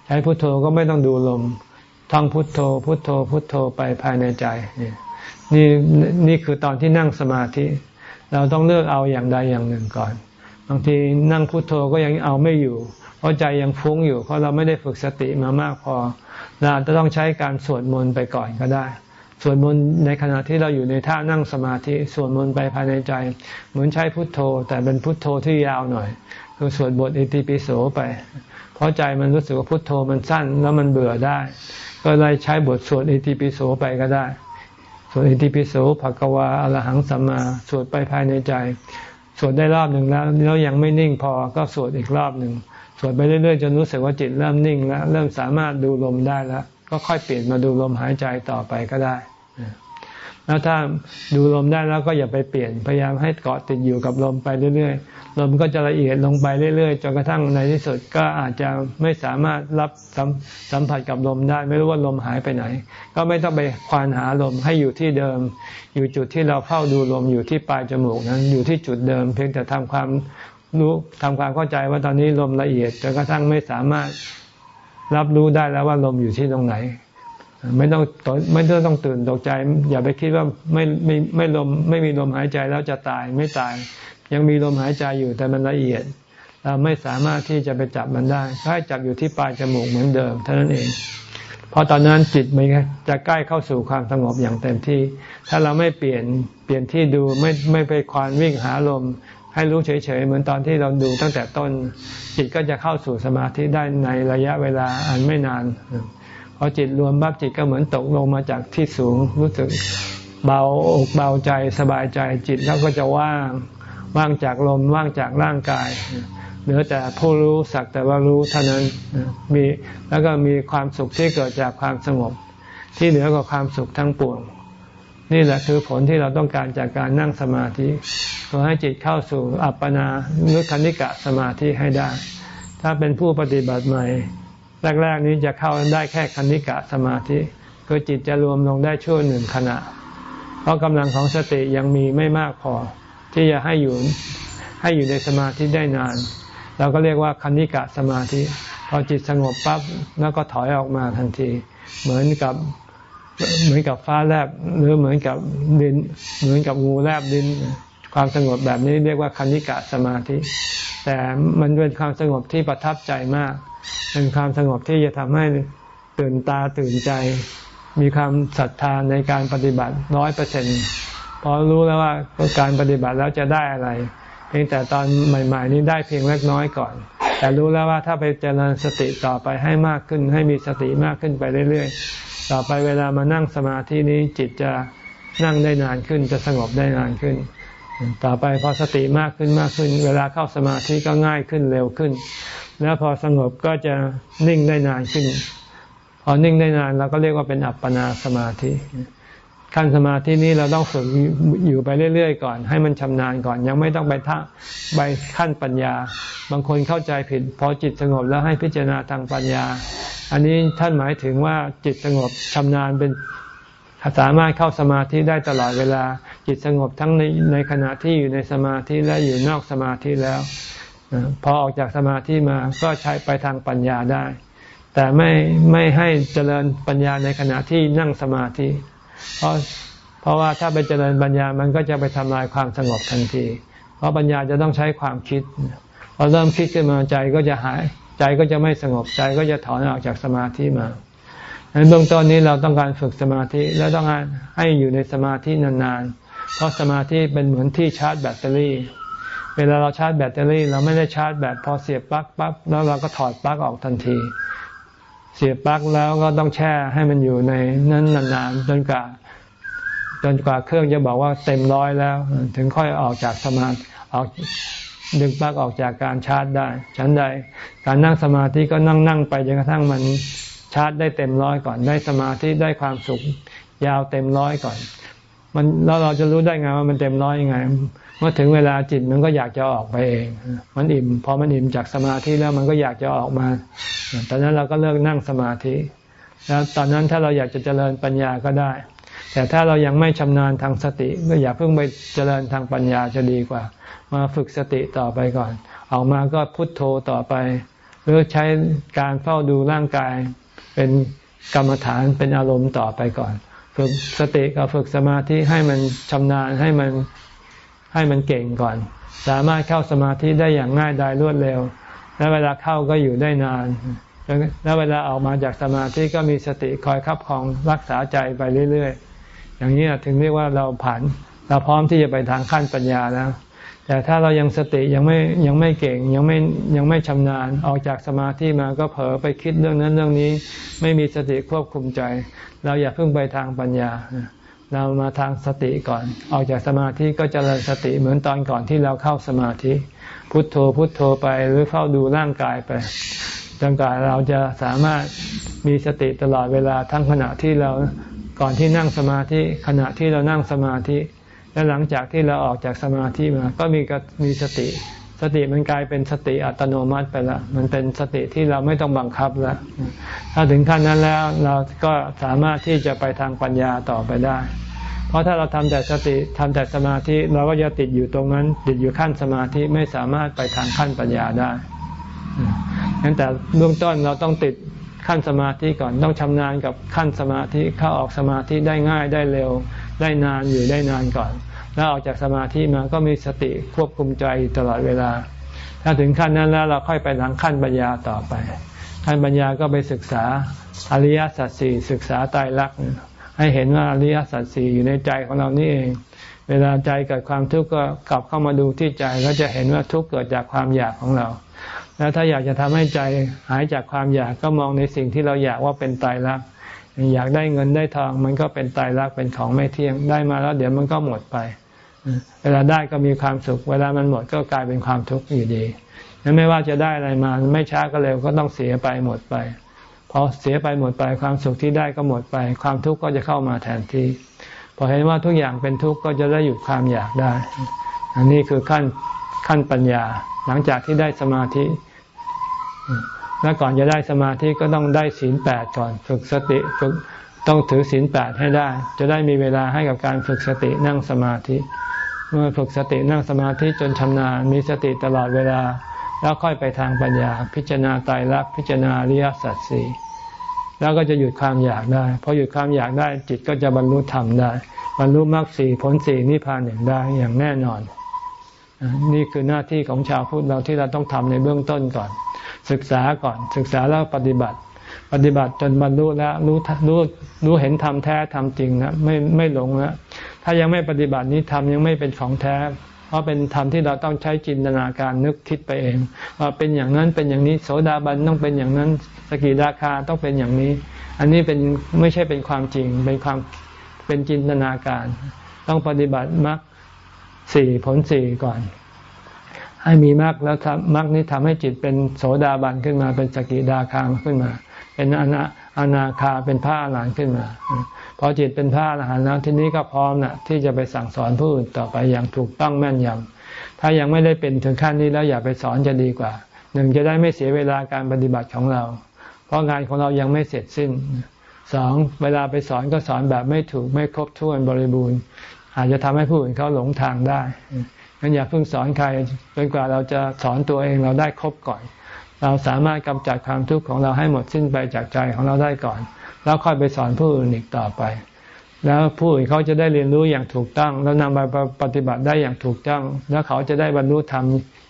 ใช้พุทโธก็ไม่ต้องดูลมท่องพุทโธ พุทโธ พุทโธไปภายในใจนี่นี่นี่คือตอนที่นั่งสมาธิ เราต้องเลือกเอาอย่างใดอย่างหนึ่งก่อนางทีนั่งพุทโธก็ยังเอาไม่อยู่ เพราะใจยังฟุ้งอยู่ เพราะเราไม่ได้ฝึกสติมามากพอเราจะต้องใช้การสวดมนต์ไปก่อนก็ได้สวดมนต์ในขณะที่เราอยู่ในท่านั่งสมาธิสวดมนต์ไปภายในใจ เหมือนใช้พุทโธ แต่เป็นพุทโธที่ยาวหน่อย คือสวดบทอิติปิโสไป เพราะใจมันรู้สึกว่าพุทโธมันสั้นแล้วมันเบื่อได้ ก็เลยใช้บทสวดอิติปิโสไปก็ได้สวดอิติปิโสภะกวาอรหังสัมมาสวดไปภายในใจ สวดได้รอบหนึ่งแล้วแล้วยังไม่นิ่งพอก็สวดอีกรอบหนึ่งสวดไปเรื่อยๆจนรู้สึกว่าจิตเริ่มนิ่งแล้วเริ่มสามารถดูลมได้แล้ว ก็ค่อยเปลี่ยนมาดูลมหายใจต่อไปก็ได้ แล้วถ้าดูลมได้แล้วก็อย่าไปเปลี่ยนพยายามให้เกาะติดอยู่กับลมไปเรื่อยๆ ลมก็จะละเอียดลงไปเรื่อยๆจนกระทั่งในที่สุดก็อาจจะไม่สามารถรับสัมสมผัสกับลมได้ ไม่รู้ว่าลมหายไปไหน ก็ไม่ต้องไปควานหาลมให้อยู่ที่เดิม อยู่จุดที่เราเฝ้าดูลมอยู่ที่ปลายจมูกนั้นอยู่ที่จุดเดิม เพียงแต่ทำความรู้ทำความเข้าใจว่าตอนนี้ลมละเอียดจนกระทั่งไม่สามารถรับรู้ได้แล้วว่าลมอยู่ที่ตรงไหน ไม่ต้องไม่ต้องต้องตื่นตกใจ อย่าไปคิดว่าไม่ไม่ไม่ลมไม่มีลมหายใจแล้วจะตายไม่ตาย ยังมีลมหายใจอยู่แต่มันละเอียด เราไม่สามารถที่จะไปจับมันได้แค่จับอยู่ที่ปลายจมูกเหมือนเดิมเท่านั้นเองพอตอนนั้นจิตมันจะใกล้เข้าสู่ความสงบอย่างเต็มที่ ถ้าเราไม่เปลี่ยนเปลี่ยนที่ดูไม่ไม่ไปควานวิ่งหาลม ให้รู้เฉยๆ เหมือนตอนที่เราดูตั้งแต่ต้น จิตก็จะเข้าสู่สมาธิได้ในระยะเวลาอันไม่นาน อจิตรวมบับจิตก็เหมือนตกลงมาจากที่สูงรู้สึกเบาอกเบาใจสบายใจจิตแล้วก็จะว่างว่างจากลมว่างจากร่างกายเหลือแต่ผู้รู้สักแต่ว่ารู้เท่านั้นมีแล้วก็มีความสุขที่เกิดจากความสงบ ที่เหนือกว่าความสุขทั้งปวง นี่แหละคือผลที่เราต้องการจากการนั่งสมาธิเพื่อให้จิตเข้าสู่อัปปนาหรือคณิกะสมาธิให้ได้ ถ้าเป็นผู้ปฏิบัติใหม่ แรก ๆ นี้จะเข้าได้แค่คณิกะสมาธิคือจิตจะรวมลงได้ชั่วหนึ่งขณะ เพราะกำลังของสติยังมีไม่มากพอ ที่จะให้อยู่ให้อยู่ในสมาธิได้นาน เราก็เรียกว่าคณิกะสมาธิ พอจิตสงบปั๊บแล้วก็ถอยออกมาทันที เหมือนกับเหมือนกับฟ้าแลบหรือเหมือนกับดิน เหมือนกับงูแลบดิน ความสงบแบบนี้เรียกว่าคณิกะสมาธิ แต่มันเป็นความสงบที่ประทับใจมาก เป็นความสงบที่จะทำให้ตื่นตาตื่นใจ มีความศรัทธาในการปฏิบัติร้อยเปอร์เซ็นต์พอรู้แล้วว่าการปฏิบัติแล้วจะได้อะไร เพียงแต่ตอนใหม่ ๆ นี้ได้เพียงเล็กน้อยก่อน แต่รู้แล้วว่าถ้าไปเจริญสติต่อไปให้มากขึ้น ให้มีสติมากขึ้นไปเรื่อยๆ ต่อไปเวลามานั่งสมาธินี้จิตจะนั่งได้นานขึ้นจะสงบได้นานขึ้น ต่อไปพอสติมากขึ้นมากขึ้น เวลาเข้าสมาธิก็ง่ายขึ้นเร็วขึ้น แล้วพอสงบก็จะนิ่งได้นานขึ้น พอนิ่งได้นานเราก็เรียกว่าเป็นอัปปนาสมาธิขั้นสมาธินี้เราต้องฝึกอยู่ไปเรื่อยๆก่อน ให้มันชำนาญก่อน ยังไม่ต้องไปท่าไปขั้นปัญญา บางคนเข้าใจผิด พอจิตสงบแล้วให้พิจารณาทางปัญญา อันนี้ท่านหมายถึงว่าจิตสงบชำนาญเป็นสามารถเข้าสมาธิได้ตลอดเวลา จิตสงบทั้งในในขณะที่อยู่ในสมาธิและอยู่นอกสมาธิแล้ว พอออกจากสมาธิมาก็ใช้ไปทางปัญญาได้ แต่ไม่ไม่ให้เจริญปัญญาในขณะที่นั่งสมาธิ เพราะเพราะว่าถ้าไปเจริญปัญญามันก็จะไปทำลายความสงบทันที เพราะปัญญาจะต้องใช้ความคิดพอเริ่มคิดขึ้นมาใจก็จะหายใจก็จะไม่สงบใจก็จะถอนออกจากสมาธิมาในเบื้องต้นนี้เราต้องการฝึกสมาธิแล้วต้องการให้อยู่ในสมาธินานๆ เพราะสมาธิเป็นเหมือนที่ชาร์จแบตเตอรี่ เวลาเราชาร์จแบตเตอรี่เราไม่ได้ชาร์จแบตพอเสียบปลั๊กปั๊บแล้วเราก็ถอดปลั๊กออกทันที เสียบปลั๊กแล้วก็ต้องแช่ให้มันอยู่ในนั้นนานๆจนกว่าจนกว่าเครื่องจะบอกว่าเต็มร้อยแล้ว ถึงค่อยออกจากสมาธิออกดึงปลั๊กออกจากการชาร์จได้ ฉันใดการนั่งสมาธิก็นั่งนั่งไปจนกระทั่งมันชาร์จได้เต็มร้อยก่อนได้สมาธิได้ความสุขยาวเต็มร้อยก่อน มันแล้วเราจะรู้ได้ไงว่ามันเต็มร้อยยังไง เมื่อถึงเวลาจิตมันก็อยากจะออกไปเอง มันอิ่มพอมันอิ่มจากสมาธิแล้วมันก็อยากจะออกมา ตอนนั้นเราก็เลิกนั่งสมาธิ แล้วตอนนั้นถ้าเราอยากจะเจริญปัญญาก็ได้ แต่ถ้าเรายังไม่ชำนาญทางสติก็อย่าเพิ่งไปเจริญทางปัญญาจะดีกว่า มาฝึกสติต่อไปก่อน ออกมาก็พุทโธต่อไป หรือใช้การเฝ้าดูร่างกายเป็นกรรมฐานเป็นอารมณ์ต่อไปก่อน ฝึกสติกับฝึกสมาธิให้มันชำนาญให้มัน ให้มันเก่งก่อน สามารถเข้าสมาธิได้อย่างง่ายดายรวดเร็ว และเวลาเข้าก็อยู่ได้นาน แล้วเวลาออกมาจากสมาธิก็มีสติคอยคับคองรักษาใจไปเรื่อยๆ อย่างนี้ถึงเรียกว่าเราผ่านเราพร้อมที่จะไปทางขั้นปัญญาแล้วแต่ถ้าเรายังสติยังไม่ยังไม่เก่งยังไม่ยังไม่ชำนาญออกจากสมาธิมาก็เผลอไปคิดเรื่องนั้นเรื่องนี้ ไม่มีสติควบคุมใจ เราอย่าเพิ่งไปทางปัญญา เรามาทางสติก่อน ออกจากสมาธิก็จเจริญสติเหมือนตอนก่อนที่เราเข้าสมาธิ พุทโธพุทโธไปหรือเฝ้าดูร่างกายไปจนกว่าเราจะสามารถมีสติตลอดเวลาทั้งขณะที่เราก่อนที่นั่งสมาธิขณะที่เรานั่งสมาธิ และหลังจากที่เราออกจากสมาธิมาก็มีมีสติ สติมันกลายเป็นสติอัตโนมัติไปละมันเป็นสติที่เราไม่ต้องบังคับล้วถ้าถึงขั้นนั้นแล้วเราก็สามารถที่จะไปทางปัญญาต่อไปได้ เพราะถ้าเราทำแต่สติทำแต่สมาธิเราก็จะติดอยู่ตรงนั้น ติดอยู่ขั้นสมาธิไม่สามารถไปทางขั้นปัญญาได้งั้นแต่เบื้องต้นเราต้องติดขั้นสมาธิก่อนต้องชำนาญกับขั้นสมาธิเข้าออกสมาธิได้ง่ายได้เร็ว ได้นานอยู่ได้นานก่อน แล้วออกจากสมาธิมาก็มีสติควบคุมใจตลอดเวลา ถ้าถึงขั้นนั้นแล้วเราค่อยไปหลังขั้นปัญญาต่อไป ขั้นปัญญาก็ไปศึกษาอริยสัจสี่ศึกษาตายรักให้เห็นว่าอริยสัจสี่อยู่ในใจของเรานี่เอง เวลาใจเกิดความทุกข์ก็กลับเข้ามาดูที่ใจก็จะเห็นว่าทุกข์เกิดจากความอยากของเรา แล้วถ้าอยากจะทำให้ใจหายจากความอยากก็มองในสิ่งที่เราอยากว่าเป็นตายรักอยากได้เงินได้ทองมันก็เป็นตายรักเป็นของไม่เที่ยงได้มาแล้วเดี๋ยวมันก็หมดไป เวลาได้ก็มีความสุข เวลามันหมดก็กลายเป็นความทุกข์อยู่ดีนั้นไม่ว่าจะได้อะไรมาไม่ช้าก็เร็วก็ต้องเสียไปหมดไปพอเสียไปหมดไปความสุขที่ได้ก็หมดไป ความทุกข์ก็จะเข้ามาแทนที่พอเห็นว่าทุกอย่างเป็นทุกข์ก็จะได้หยุดความอยากได้ อันนี้คือขั้นขั้นปัญญา หลังจากที่ได้สมาธิแล้วก่อนจะได้สมาธิก็ต้องได้ศีลแปดก่อน ฝึกสติฝึกต้องถือศีลแปดให้ได้ จะได้มีเวลาให้กับการฝึกสตินั่งสมาธิ เมื่อฝึกสตินั่งสมาธิจนชำนาญมีสติตลอดเวลา แล้วค่อยไปทางปัญญา พิจารณาตายรักพิจารณาริยสัจสี่แล้วก็จะหยุดความอยากได้พอหยุดความอยากได้จิตก็จะบรรลุธรรมได้ บรรลุมรรคสี่ผลสี่นิพพานอย่างได้อย่างแน่นอน นี่คือหน้าที่ของชาวพุทธเราที่เราต้องทำในเบื้องต้นก่อน ศึกษาก่อนศึกษาแล้วปฏิบัติ ปฏิบัติจนบรรลุแล้วรู้รู้รู้เห็นธรรมแท้ธรรมจริงนะไม่ไม่หลงแล้ว ถ้ายังไม่ปฏิบัตินี้ธรรมยังไม่เป็นของแท้ เพราะเป็นธรรมที่เราต้องใช้จินตนาการนึกคิดไปเอง ว่าเป็นอย่างนั้นเป็นอย่างนี้โสดาบันต้องเป็นอย่างนั้นสกิราคาต้องเป็นอย่างนี้ อันนี้เป็นไม่ใช่เป็นความจริงเป็นความเป็นจินตนาการ ต้องปฏิบัติมรรคสี่ผลสี่ก่อน ให้มีมรรคแล้วมรรคนี้ทำให้จิตเป็นโสดาบันขึ้นมาเป็นสกิดาคาขึ้นมา เป็นอนาอนาคาเป็นพระอรหันต์ขึ้นมา พอจิตเป็นพระอรหันต์แล้วทีนี้ก็พร้อมนะที่จะไปสั่งสอนผู้อื่นต่อไปอย่างถูกต้องแม่นยำถ้ายังไม่ได้เป็นถึงขั้นนี้แล้วอย่าไปสอนจะดีกว่าหนึ่งจะได้ไม่เสียเวลาการปฏิบัติของเรา เพราะงานของเรายังไม่เสร็จสิ้นสองเวลาไปสอนก็สอนแบบไม่ถูกไม่ครบถ้วนบริบูรณ์ อาจจะทำให้ผู้อื่นเขาหลงทางได้งั้นอย่าเพิ่งสอนใครจนกว่าเราจะสอนตัวเองเราได้ครบก่อน เราสามารถกำจัดความทุกข์ของเราให้หมดสิ้นไปจากใจของเราได้ก่อน แล้วค่อยไปสอนผู้อื่นอีกต่อไป แล้วผู้อื่นเขาจะได้เรียนรู้อย่างถูกต้อง แล้วนำไปปฏิบัติได้อย่างถูกต้อง แล้วเขาจะได้บรรลุธรรม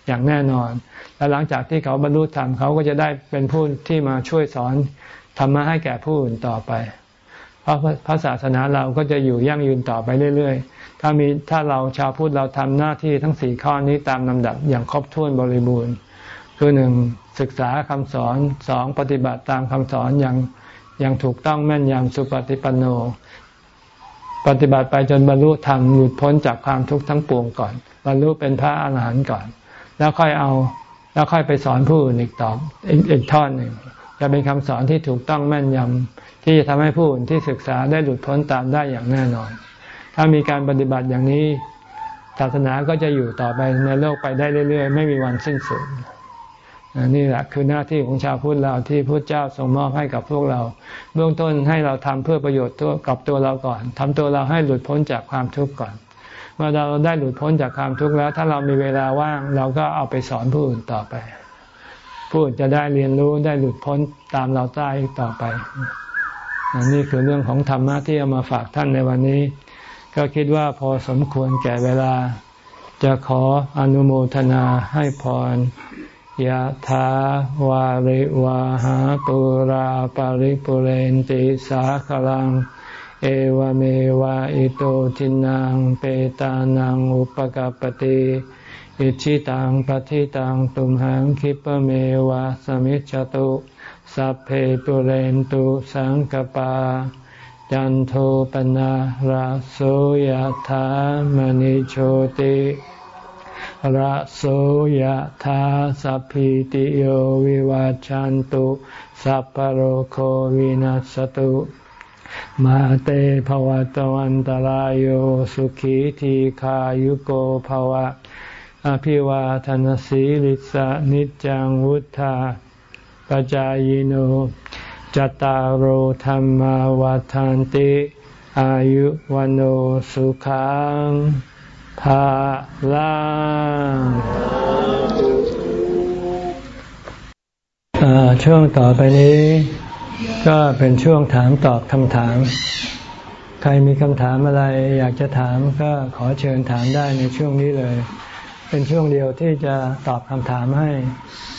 อย่างแน่นอน แล้วหลังจากที่เขาบรรลุธรรมเขาก็จะได้เป็นผู้ที่มาช่วยสอนธรรมะให้แก่ผู้อื่นต่อไป เพราะพระศาสนาเราก็จะอยู่ยั่งยืนต่อไปเรื่อยๆ ถ้ามีถ้าเราชาวพุทธเราทำหน้าที่ทั้งสี่ข้อนี้ตามลำดับอย่างครบถ้วนบริบูรณ์ คือหนึ่งศึกษาคำสอนสองปฏิบัติตามคำสอนอย่าง อย่างถูกต้องแม่นยำสุปฏิปันโน ปฏิบัติไปจนบรรลุธรรมหลุดพ้นจากความทุกข์ทั้งปวงก่อน บรรลุเป็นพระอาหารหันต์ก่อน แล้วค่อยเอา แล้วค่อยไปสอนผู้อื่นอีกต่ออีกอีกท่อนหนึ่งจะเป็นคำสอนที่ถูกต้องแม่นยำที่จะทำให้ผู้อื่นที่ศึกษาได้หลุดพ้นตามได้อย่างแน่นอน ถ้ามีการปฏิบัติอย่างนี้ศาสนาก็จะอยู่ต่อไปในโลกไปได้เรื่อย ๆ ไม่มีวันสิ้นสุด นี่แหละคือหน้าที่ของชาวพุทธเราที่พระเจ้าทรงมอบให้กับพวกเรา เบื้องต้นให้เราทำเพื่อประโยชน์ตัวกับตัวเราก่อนทำตัวเราให้หลุดพ้นจากความทุกข์ก่อนเมื่อเราได้หลุดพ้นจากความทุกข์แล้ว ถ้าเรามีเวลาว่างเราก็เอาไปสอนผู้อื่นต่อไป ผู้อื่นจะได้เรียนรู้ได้หลุดพ้นตามเราได้ต่อไปนี่คือเรื่องของธรรมะที่เอามาฝากท่านในวันนี้ ก็คิดว่าพอสมควรแก่เวลา จะขออนุโมทนาให้พร ยะถาวาริวาหาปุราปาริปุเรนติสาขลัง เอวเมวะอิโตทินังเปตานังอุปกปติอิชิตังปฏิตังตุมหังคิปเมวะสมิจจตุสัพเพปุเรนตุสังกปา จันโทปนะราโสยธามณิโชติ ระโสยธาสัพพิติโยวิวาจันตุ สัพพโรโควินัสตุ มาเตภวตวันตารโยสุขีทีขายุโกภวะ อภิวาทนสีลิสะนิจังวุธาปจายโนจตารโหธรรมวาทานติ อายุวันโอสุขัง ภาลังช่วงต่อไปนี้ ก็เป็นช่วงถามตอบคำถาม ใครมีคำถามอะไรอยากจะถามก็ขอเชิญถามได้ในช่วงนี้เลย เป็นช่วงเดียวที่จะตอบคำถามให้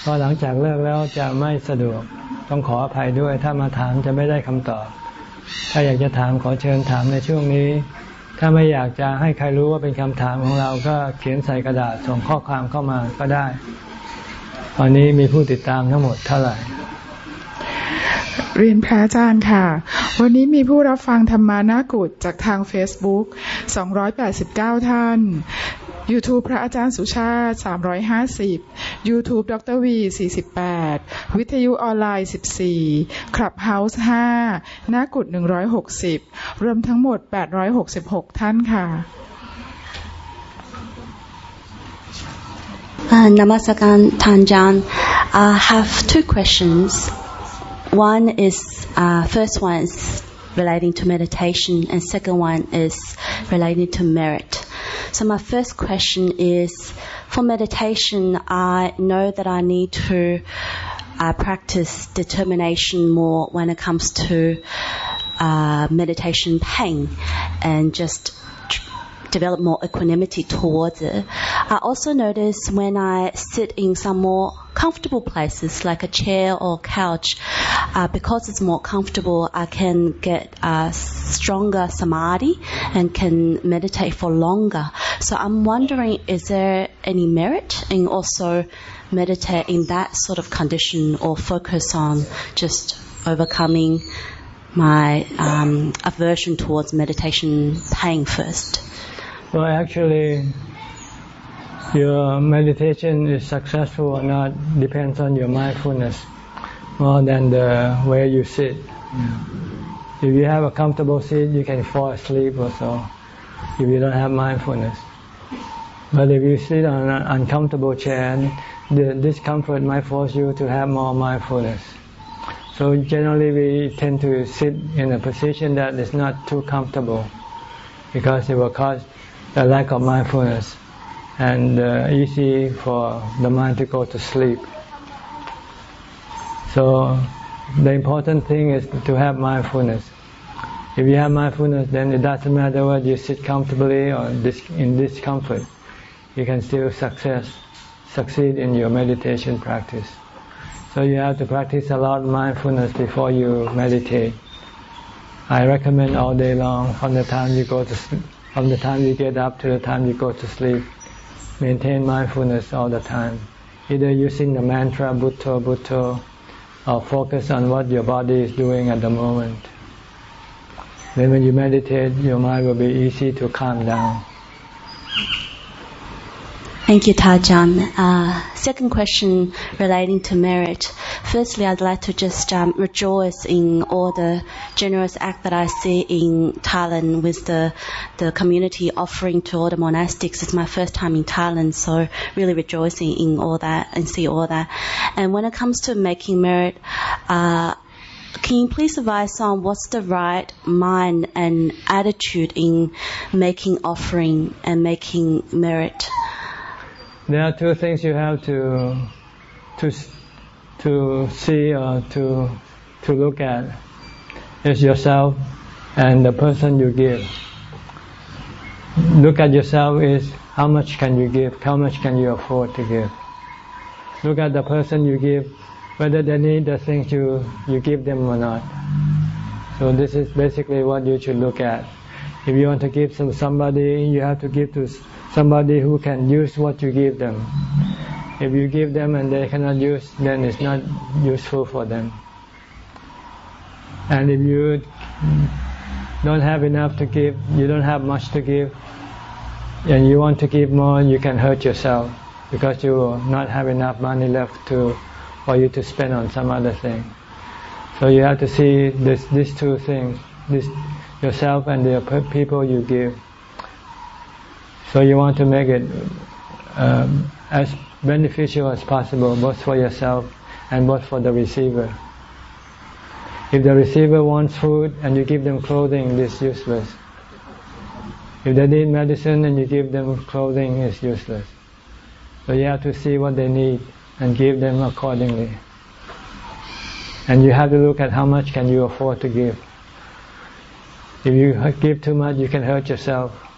เพราะหลังจากเลิกแล้วจะไม่สะดวก ต้องขออภัยด้วยถ้ามาถามจะไม่ได้คำตอบ ถ้าอยากจะถามขอเชิญถามในช่วงนี้ ถ้าไม่อยากจะให้ใครรู้ว่าเป็นคำถามของเราก็เขียนใส่กระดาษส่งข้อความเข้ามาก็ได้ ตอนนี้มีผู้ติดตามทั้งหมดเท่าไหร่ เรียนพระอาจารย์ค่ะ วันนี้มีผู้รับฟังธรรมานากุฏจากทาง Facebook 289 ท่าน YouTube พระอาจารย์สุชาติ 350 YouTube ดรวี 48 วิทยุออนไลน์ 14 Clubhouse 5หน้ากุฏ160 รวมทั้งหมด 866 ท่านค่ะ Uh, Namasakan Tanjan. I have two questions. One is, uh, first one is relating to meditation, and second one is relating to merit. So my first question is, for meditation, I know that I need to uh, practice determination more when it comes to uh, meditation pain, and just develop more equanimity towards it. I also notice when I sit in some more comfortable places like a chair or couch, uh, because it's more comfortable, I can get a stronger samadhi and can meditate for longer. So I'm wondering, is there any merit in also meditate in that sort of condition or focus on just overcoming my um, aversion towards meditation pain first? Well, actually, your meditation is successful or not depends on your mindfulness more than the way you sit. If you have a comfortable seat, you can fall asleep or so if you don't have mindfulness. But if you sit on an uncomfortable chair, the discomfort might force you to have more mindfulness. So generally we tend to sit in a position that is not too comfortable because it will cause a lack of mindfulness and uh, easy for the mind to go to sleep. So the important thing is to have mindfulness. If you have mindfulness, then it doesn't matter whether you sit comfortably or in discomfort. You can still success, succeed in your meditation practice. So you have to practice a lot of mindfulness before you meditate. I recommend all day long from the time you go to sleep from the time you get up to the time you go to sleep, maintain mindfulness all the time. Either using the mantra Bhutto Bhutto or focus on what your body is doing at the moment. Then when you meditate, your mind will be easy to calm down. Thank you, Tajan. Uh, second question relating to merit. Firstly, I'd like to just um, rejoice in all the generous act that I see in Thailand with the the community offering to all the monastics. It's my first time in Thailand, so really rejoicing in all that and see all that. And when it comes to making merit, uh, can you please advise on what's the right mind and attitude in making offering and making merit? There are two things you have to to to see or to to look at. Is yourself and the person you give. Look at yourself is how much can you give, how much can you afford to give. Look at the person you give, whether they need the things you, you give them or not. So this is basically what you should look at. If you want to give to somebody, you have to give to somebody who can use what you give them. If you give them and they cannot use, then it's not useful for them. And if you don't have enough to give, you don't have much to give, and you want to give more, you can hurt yourself because you will not have enough money left to for you to spend on some other thing. So you have to see this, these two things. this yourself and the people you give. So you want to make it um, as beneficial as possible, both for yourself and both for the receiver. If the receiver wants food and you give them clothing, this is useless. If they need medicine and you give them clothing, it's useless. So you have to see what they need and give them accordingly. And you have to look at how much can you afford to give. If you give too much, you can hurt yourself.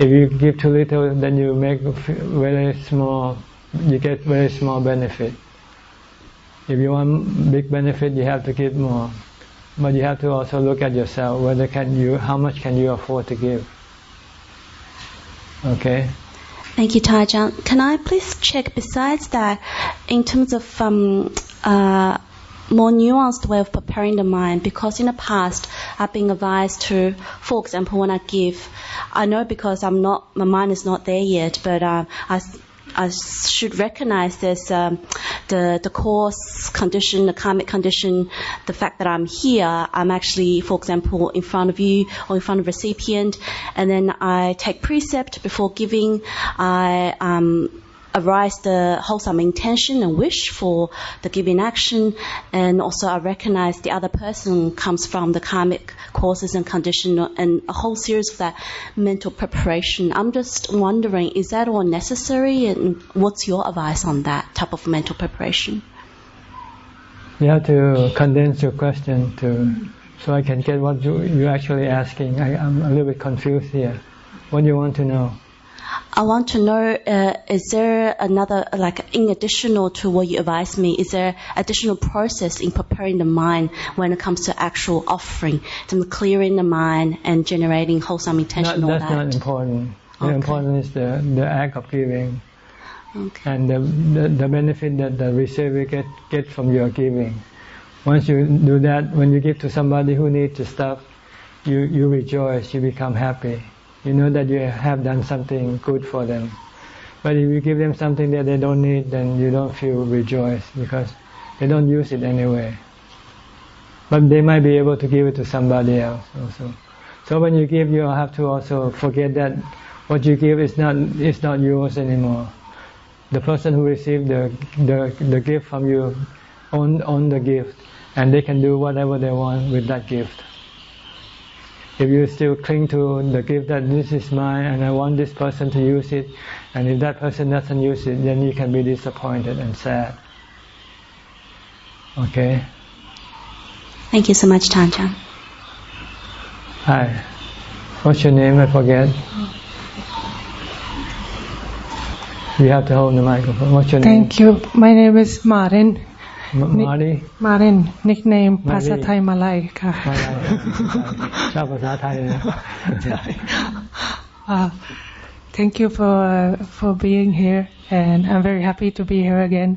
If you give too little, then you make very small, you get very small benefit. If you want big benefit, you have to give more. But you have to also look at yourself, whether can you, how much can you afford to give. Okay? Thank you, Tajan. Can I please check, besides that, in terms of um, uh, more nuanced way of preparing the mind because in the past I've been advised to, for example, when I give, I know because I'm not, my mind is not there yet, but um, I, I should recognize this, um, the the cause condition, the karmic condition, the fact that I'm here. I'm actually, for example, in front of you or in front of recipient, and then I take precept before giving. I um, arise the wholesome intention and wish for the giving action, and also I recognize the other person comes from the karmic causes and condition and a whole series of that mental preparation. I'm just wondering, is that all necessary, and what's your advice on that type of mental preparation? You have to condense your question to so I can get what you, you're actually asking. I, I'm a little bit confused here. What do you want to know? I want to know, uh, is there another, like, in additional to what you advised me, is there additional process in preparing the mind when it comes to actual offering, to clearing the mind and generating wholesome intention? Not, that's that? not important. The important is the, the act of giving. Okay. And the, the, the benefit that the receiver get, get from your giving. Once you do that, when you give to somebody who needs the stuff, you, you rejoice, you become happy. You know that you have done something good for them. But if you give them something that they don't need, then you don't feel rejoiced because they don't use it anyway. But they might be able to give it to somebody else also. So when you give, you have to also forget that what you give is not is not yours anymore. The person who received the the, the gift from you own own the gift, and they can do whatever they want with that gift if you still cling to the gift that this is mine and I want this person to use it, and if that person doesn't use it, then you can be disappointed and sad. Okay? Thank you so much, Tanjan. Hi. What's your name? I forget. Mm. You have to hold the microphone. What's your Thank name? Thank you. My name is Marin. Mari มาริน nickname ภาษาไทยมาลายค่ะชอบภาษาไทยนะ Thank you for for being here and I'm very happy to be here again.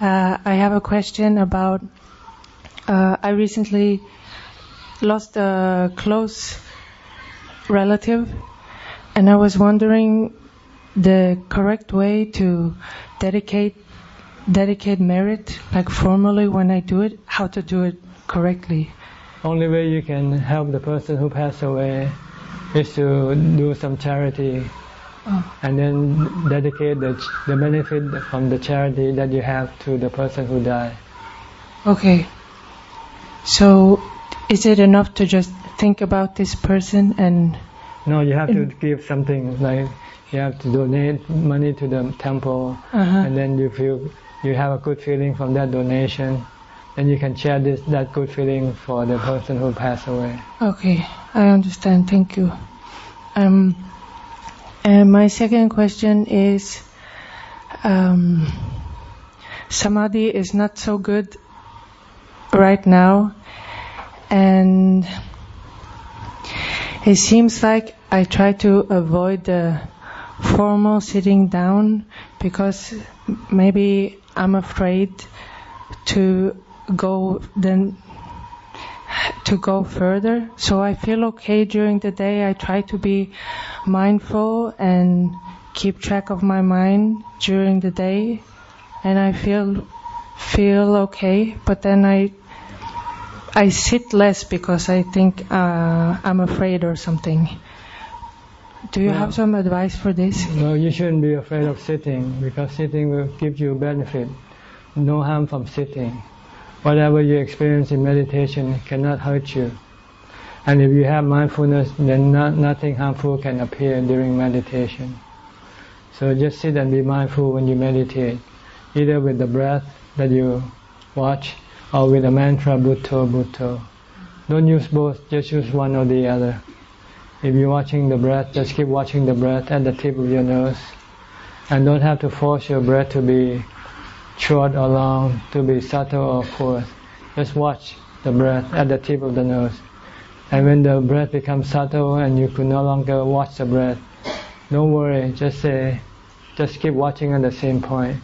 Uh, I have a question about uh, I recently lost a close relative and I was wondering the correct way to dedicate dedicate merit, like formally when I do it, how to do it correctly? Only way you can help the person who passed away is to do some charity oh. and then dedicate the, the benefit from the charity that you have to the person who died. Okay. So is it enough to just think about this person and no you have to give something like you have to donate money to the temple uh -huh. and then you feel you have a good feeling from that donation, then you can share this that good feeling for the person who passed away. Okay, I understand. Thank you. Um, and my second question is, um, samadhi is not so good right now, and it seems like I try to avoid the formal sitting down because maybe I'm afraid to go then to go further. So I feel okay during the day. I try to be mindful and keep track of my mind during the day and I feel feel okay, but then I I sit less because I think uh, I'm afraid or something. Do you have some advice for this? No, you shouldn't be afraid of sitting because sitting will give you benefit. No harm from sitting. Whatever you experience in meditation cannot hurt you. And if you have mindfulness, then not, nothing harmful can appear during meditation. So just sit and be mindful when you meditate, either with the breath that you watch or with the mantra Bhutto Bhutto. Don't use both, just use one or the other. If you're watching the breath, just keep watching the breath at the tip of your nose. And don't have to force your breath to be short or long, to be subtle or coarse. Just watch the breath at the tip of the nose. And when the breath becomes subtle and you could no longer watch the breath, don't worry, just say, just keep watching at the same point.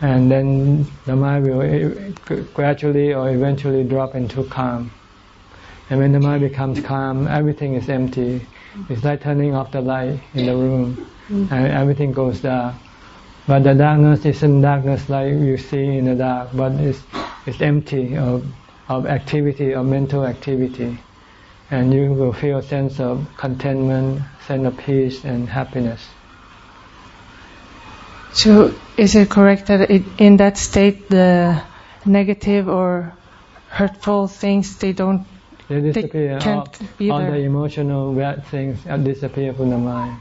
And then the mind will eh, gradually or eventually drop into calm. And when the mind becomes calm, everything is empty. It's like turning off the light in the room, mm. and everything goes dark. But the darkness isn't darkness like you see in the dark, but it's it's empty of of activity, of mental activity, and you will feel a sense of contentment, sense of peace and happiness. So, is it correct that it, in that state the negative or hurtful things they don't they disappear. They all, all the emotional bad things disappear from the mind.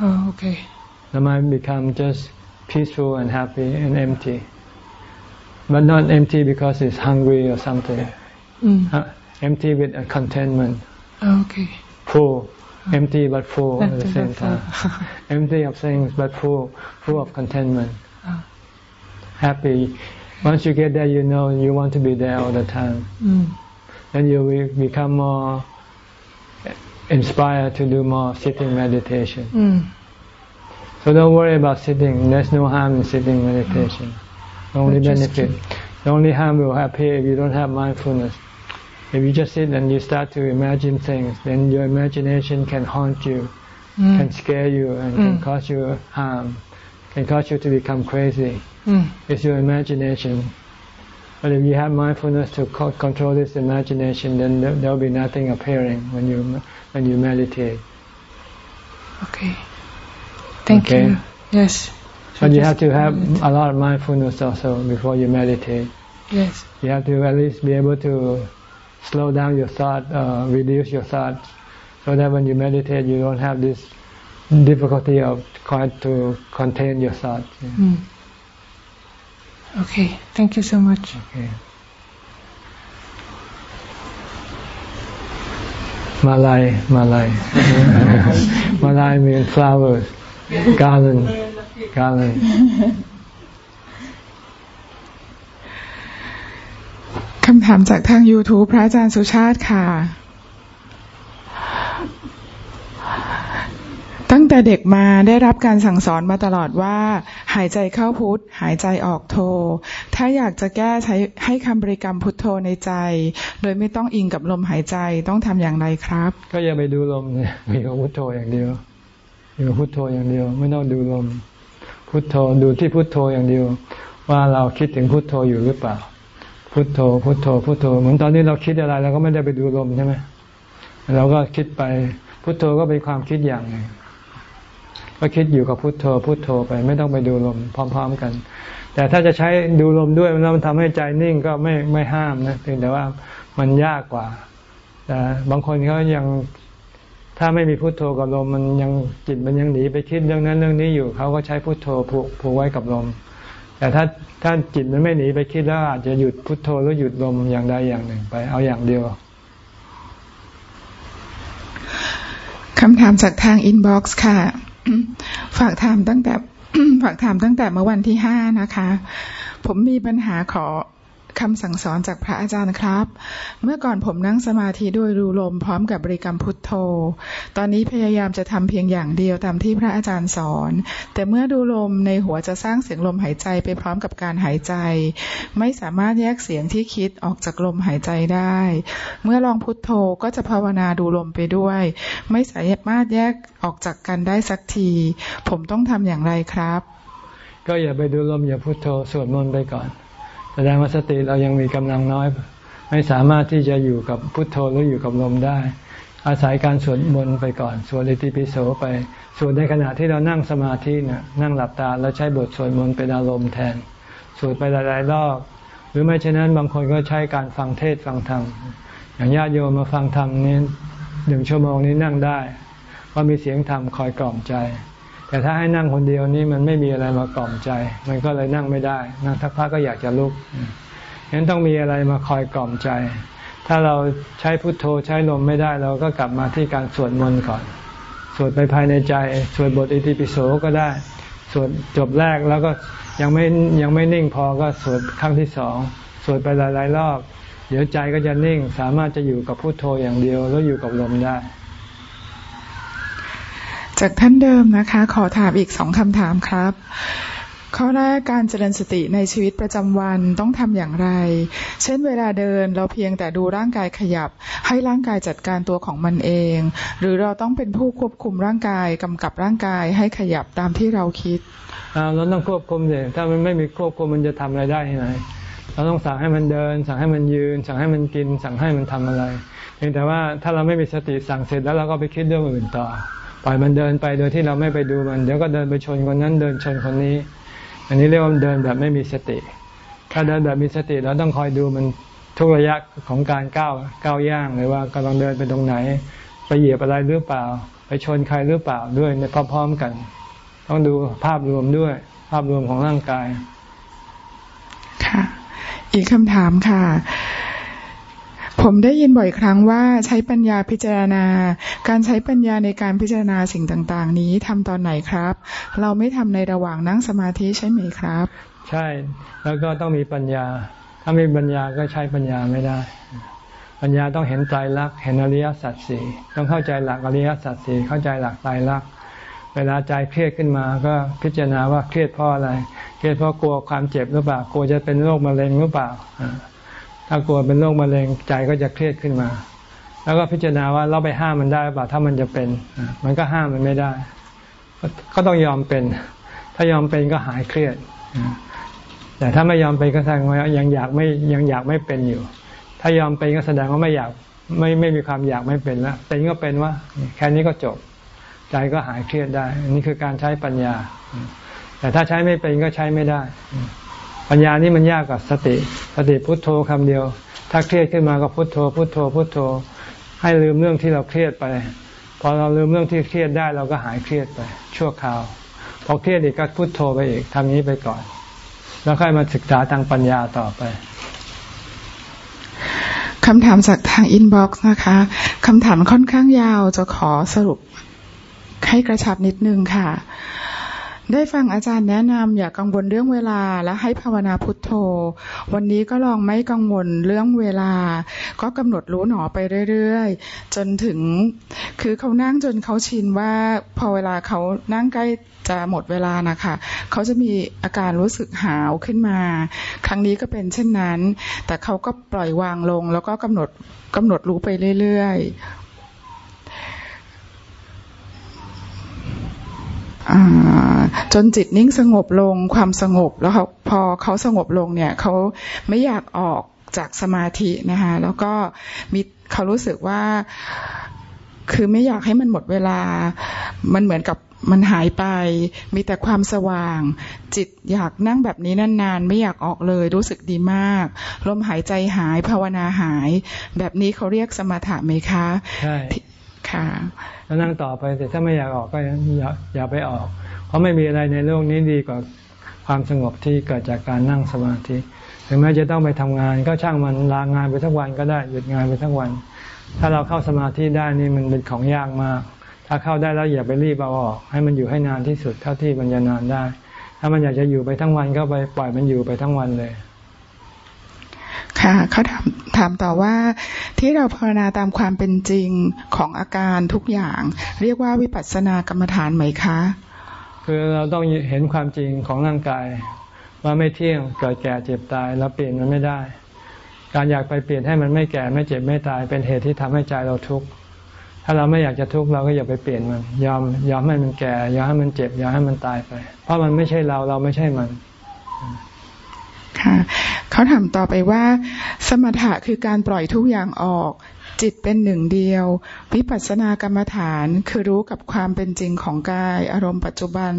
Oh, okay. The mind becomes just peaceful and happy and empty. But not empty because it's hungry or something. Mm. Uh, empty with a contentment. Oh, okay. Full. Oh. Empty but full at the same time. empty of things but full, full of contentment. Oh. Happy. Once you get there, you know you want to be there all the time. Mm then you will become more inspired to do more sitting meditation. Mm. So don't worry about sitting. There's no harm in sitting meditation. The only benefit. The only harm will appear if you don't have mindfulness. If you just sit and you start to imagine things, then your imagination can haunt you, mm. can scare you, and mm. can cause you harm, can cause you to become crazy. Mm. It's your imagination. But if you have mindfulness to control this imagination, then there will be nothing appearing when you when you meditate. Okay. Thank okay. you. Yes. But you have to have a lot of mindfulness also before you meditate. Yes. You have to at least be able to slow down your thought, uh, reduce your thoughts, so that when you meditate, you don't have this difficulty of trying to contain your thoughts. Yeah. Mm. Okay, thank you so much. Okay. Malay, Malay. Malay means flowers, garland, garland. คำถามจากทาง YouTube พระอาจารย์สุชาติค่ะตั้ง แต่เด็กมาได้รับการสั่งสอนมาตลอดว่า หายใจเข้าพุทหายใจออกโท ถ้าอยากจะแก้ใช้ให้คำบริกรรมพุทโธในใจ โดยไม่ต้องอิงกับลมหายใจต้องทำอย่างไรครับ ก็อย่าไปดูลมเนี่ยมีกับพุทโธอย่างเดียวมีกับพุทโธอย่างเดียว ไม่ต้องดูลม พุทโธดูที่พุทโธอย่างเดียว ว่าเราคิดถึงพุทโธอยู่หรือเปล่า พุทโธ พุทโธ พุทโธ เหมือนตอนนี้เราคิดอะไรเราก็ไม่ได้ไปดูลมใช่ไหมเราก็คิดไปพุทโธก็เป็นความคิดอย่างหนึ่ง ก็คิดอยู่กับพุทโธพุทโธไป ไม่ต้องไปดูลมพร้อม ๆกัน แต่ถ้าจะใช้ดูลมด้วยแล้วมันทำให้ใจนิ่งก็ไม่ไม่ห้ามนะเพียงแต่ว่ามันยากกว่าแต่บางคนเขายังถ้าไม่มีพุทโธกับลมมันยังจิตมันยังหนีไปคิดเรื่องนั้นเรื่องนี้อยู่เขาก็ใช้พุทโธผูกผูกไว้กับลม แต่ถ้าถ้าจิตมันไม่หนีไปคิดแล้วอาจจะหยุดพุทโธหรือหยุดลมอย่างใดอย่างหนึ่งไป เอาอย่างเดียวคำถามจากทางอินบ็อกซ์ค่ะ ฝากถามตั้งแต่ฝากถามตั้งแต่เมื่อวันที่ห้านะคะ ผมมีปัญหาขอ คำสั่งสอนจากพระอาจารย์ครับ เมื่อก่อนผมนั่งสมาธิด้วยรูลมพร้อมกับบริกรรมพุทโธ ตอนนี้พยายามจะทำเพียงอย่างเดียวตามที่พระอาจารย์สอน แต่เมื่อดูลมในหัวจะสร้างเสียงลมหายใจไปพร้อมกับการหายใจ ไม่สามารถแยกเสียงที่คิดออกจากลมหายใจได้ เมื่อลองพุทโธก็จะภาวนาดูลมไปด้วย ไม่สามารถแยกออกจากกันได้สักที ผมต้องทำอย่างไรครับ ก็อย่าไปดูลมอย่าพุทโธสวดมนต์ไปก่อน แสดงว่าสติเรายังมีกำลังน้อย ไม่สามารถที่จะอยู่กับพุทโธหรืออยู่กับลมได้ อาศัยการสวดมนต์ไปก่อนสวดอิติปิโสไปสวดในขณะที่เรานั่งสมาธินะ่ะนั่งหลับตาแล้วใช้บทสวดมนต์เป็นอารมณ์แทนสวดไปหลายๆรอบหรือไม่เช่นนั้นบางคนก็ใช้การฟังเทศฟังธรรมอย่างญาติโยมมาฟังธรรมนี้หนึ่งชั่วโมงนี้นั่งได้เพรามีเสียงธรรมคอยกล่อมใจ แต่ถ้าให้นั่งคนเดียวนี้มันไม่มีอะไรมากล่อมใจ มันก็เลยนั่งไม่ได้ นั่งทักพักก็อยากจะลุกฉะนั้นต้องมีอะไรมาคอยกล่อมใจ ถ้าเราใช้พุทโธใช้ลมไม่ได้ เราก็กลับมาที่การสวดมนต์ก่อน สวดไปภายในใจ สวดบทอิติปิโสก็ได้ สวดจบแรกแล้วก็ยังไม่ยังไม่นิ่งพอก็สวดครั้งที่สอง สวดไปหลายๆรอบ เดี๋ยวใจก็จะนิ่ง สามารถจะอยู่กับพุทโธอย่างเดียวแล้วอยู่กับลมได้ จากท่านเดิมนะคะ ขอถามอีกสองคำถามครับ ข้อแรกการเจริญสติในชีวิตประจำวันต้องทำอย่างไร เช่นเวลาเดินเราเพียงแต่ดูร่างกายขยับ ให้ร่างกายจัดการตัวของมันเอง หรือเราต้องเป็นผู้ควบคุมร่างกายกำกับร่างกายให้ขยับตามที่เราคิดเราต้องควบคุมเลยถ้ามันไม่มีควบคุมมันจะทำอะไรได้ที่ไหนเราต้องสั่งให้มันเดิน สั่งให้มันยืน สั่งให้มันกิน สั่งให้มันทำอะไรเพียงแต่ว่าถ้าเราไม่มีสติสั่งเสร็จแล้วเราก็ไปคิดเรื่องอื่นต่อ ปล่อยมันเดินไปโดยที่เราไม่ไปดูมัน เดี๋ยวก็เดินไปชนคนนั้นเดินชนคนนี้ อันนี้เรียกว่าเดินแบบไม่มีสติ ถ้าเดินแบบมีสติเราต้องคอยดูมันทุกระยะของการก้าวก้าวย่างเลยว่ากำลังเดินไปตรงไหน ไปเหยียบอะไรหรือเปล่า ไปชนใครหรือเปล่าด้วยในพร้อมๆกัน ต้องดูภาพรวมด้วย ภาพรวมของร่างกาย ค่ะ อีกคำถามค่ะ ผมได้ยินบ่อยครั้งว่าใช้ปัญญาพิจารณา การใช้ปัญญาในการพิจารณาสิ่งต่าง ๆ นี้ทำตอนไหนครับ เราไม่ทำในระหว่างนั่งสมาธิใช่ไหมครับ ใช่แล้วก็ต้องมีปัญญา ถ้าไม่มีปัญญาก็ใช้ปัญญาไม่ได้ ปัญญาต้องเห็นใจรักเห็นอริยสัจสี่ต้องเข้าใจหลักอริยสัจสี่เข้าใจหลักใจรักเวลาใจเครียดขึ้นมาก็พิจารณาว่าเครียดเพราะอะไร เครียดเพราะกลัวความเจ็บหรือเปล่ากลัวจะเป็นโรคมะเร็งหรือเปล่า ถ้ากลัวเป็นโรคมะเร็งใจก็จะเครียดขึ้นมา แล้วก็พิจารณาว่าเราไปห้ามมันได้เปล่าถ้ามันจะเป็น มันก็ห้ามมันไม่ได้ ก็ต้องยอมเป็น ถ้ายอมเป็นก็หายเครียด แต่ถ้าไม่ยอมเป็นก็แสดงว่ายังอยากไม่ยังอยากไม่เป็นอยู่ ถ้ายอมเป็นก็แสดงว่าไม่อยากไม่ไม่มีความอยากไม่เป็นแล้วเป็นก็เป็นว่าแค่นี้ก็จบ ใจก็หายเครียดได้ อันนี้คือการใช้ปัญญา แต่ถ้าใช้ไม่เป็นก็ใช้ไม่ได้ ปัญญานี่มันยากกับสติ สติพุทโธคำเดียว ถ้าเครียดขึ้นมาก็พุทโธ พุทโธ พุทโธ ให้ลืมเรื่องที่เราเครียดไป พอเราลืมเรื่องที่เครียดได้เราก็หายเครียดไป ชั่วคราว พอเครียดอีกก็พุทโธไปอีกทำนี้ไปก่อน แล้วค่อยมาศึกษาทางปัญญาต่อไปคำถามจากทางอินบ็อกซ์นะคะคำถามค่อนข้างยาวจะขอสรุปให้กระชับนิดนึงค่ะ ได้ฟังอาจารย์แนะนำอย่ากกังวลเรื่องเวลาและให้ภาวนาพุทโธ วันนี้ก็ลองไม่กังวลเรื่องเวลา ก็กำหนดรู้หนอไปเรื่อยๆ จนถึงคือเขานั่งจนเขาชินว่าพอเวลาเขานั่งใกล้จะหมดเวลานะคะเขาจะมีอาการรู้สึกหาวขึ้นมา ครั้งนี้ก็เป็นเช่นนั้น แต่เขาก็ปล่อยวางลง แล้วก็กำหนดกำหนดรู้ไปเรื่อยๆ จนจิตนิ่งสงบลงความสงบแล้วพอเขาสงบลงเนี่ยเขาไม่อยากออกจากสมาธินะคะแล้วก็มีเขารู้สึกว่าคือไม่อยากให้มันหมดเวลา มันเหมือนกับมันหายไป มีแต่ความสว่าง จิตอยากนั่งแบบนี้นานๆ ไม่อยากออกเลย รู้สึกดีมาก ลมหายใจหายภาวนาหาย แบบนี้เขาเรียกสมถะไหมคะ ใช่ ค่ะแล้วนั่งต่อไปแต่ถ้าไม่อยากออกก็อย่าอย่าไปออก เพราะไม่มีอะไรในโลกนี้ดีกว่าความสงบที่เกิดจากการนั่งสมาธิถึงแม้จะต้องไปทำงาน ก็ช่างมันลางานไปทั้งวันก็ได้หยุดงานไปทั้งวัน ถ้าเราเข้าสมาธิได้นี่มันเป็นของยากมาก ถ้าเข้าได้แล้วอย่าไปรีบเอาออก ให้มันอยู่ให้นานที่สุดเท่าที่มันจะนานได้ ถ้ามันอยากจะอยู่ไปทั้งวันก็ไปปล่อยมันอยู่ไปทั้งวันเลย ค่ะเขาถามถามต่อว่าที่เราภาวนาตามความเป็นจริงของอาการทุกอย่าง เรียกว่าวิปัสสนากรรมฐานไหมคะ คือเราต้องเห็นความจริงของร่างกาย ว่าไม่เที่ยงเกิดแก่เจ็บตายเราเปลี่ยนมันไม่ได้ การอยากไปเปลี่ยนให้มันไม่แก่ไม่เจ็บไม่ตาย เป็นเหตุที่ทำให้ใจเราทุกข์ถ้าเราไม่อยากจะทุกข์เราก็อย่าไปเปลี่ยนมัน ยอมยอมให้มันแก่ยอมให้มันเจ็บยอมให้มันตายไป เพราะมันไม่ใช่เราเราไม่ใช่มัน ค่ะเขาถามต่อไปว่า สมถะคือการปล่อยทุกอย่างออก จิตเป็นหนึ่งเดียว วิปัสสนากรรมฐานคือรู้กับความเป็นจริงของกายอารมณ์ปัจจุบัน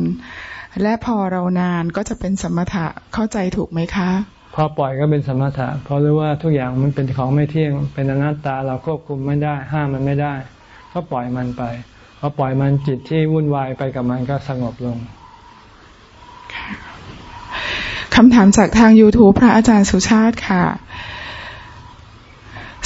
และพอเรานานก็จะเป็นสมถะเข้าใจถูกไหมคะ พอปล่อยก็เป็นสมถะเพราะรู้ว่าทุกอย่างมันเป็นของไม่เที่ยง เป็นอนัตตาเราควบคุมไม่ได้ ห้ามมันไม่ได้ ก็ปล่อยมันไปพอปล่อยมันจิตที่วุ่นวายไปกับมันก็สงบลง คำถามจากทาง YouTube พระอาจารย์สุชาติค่ะ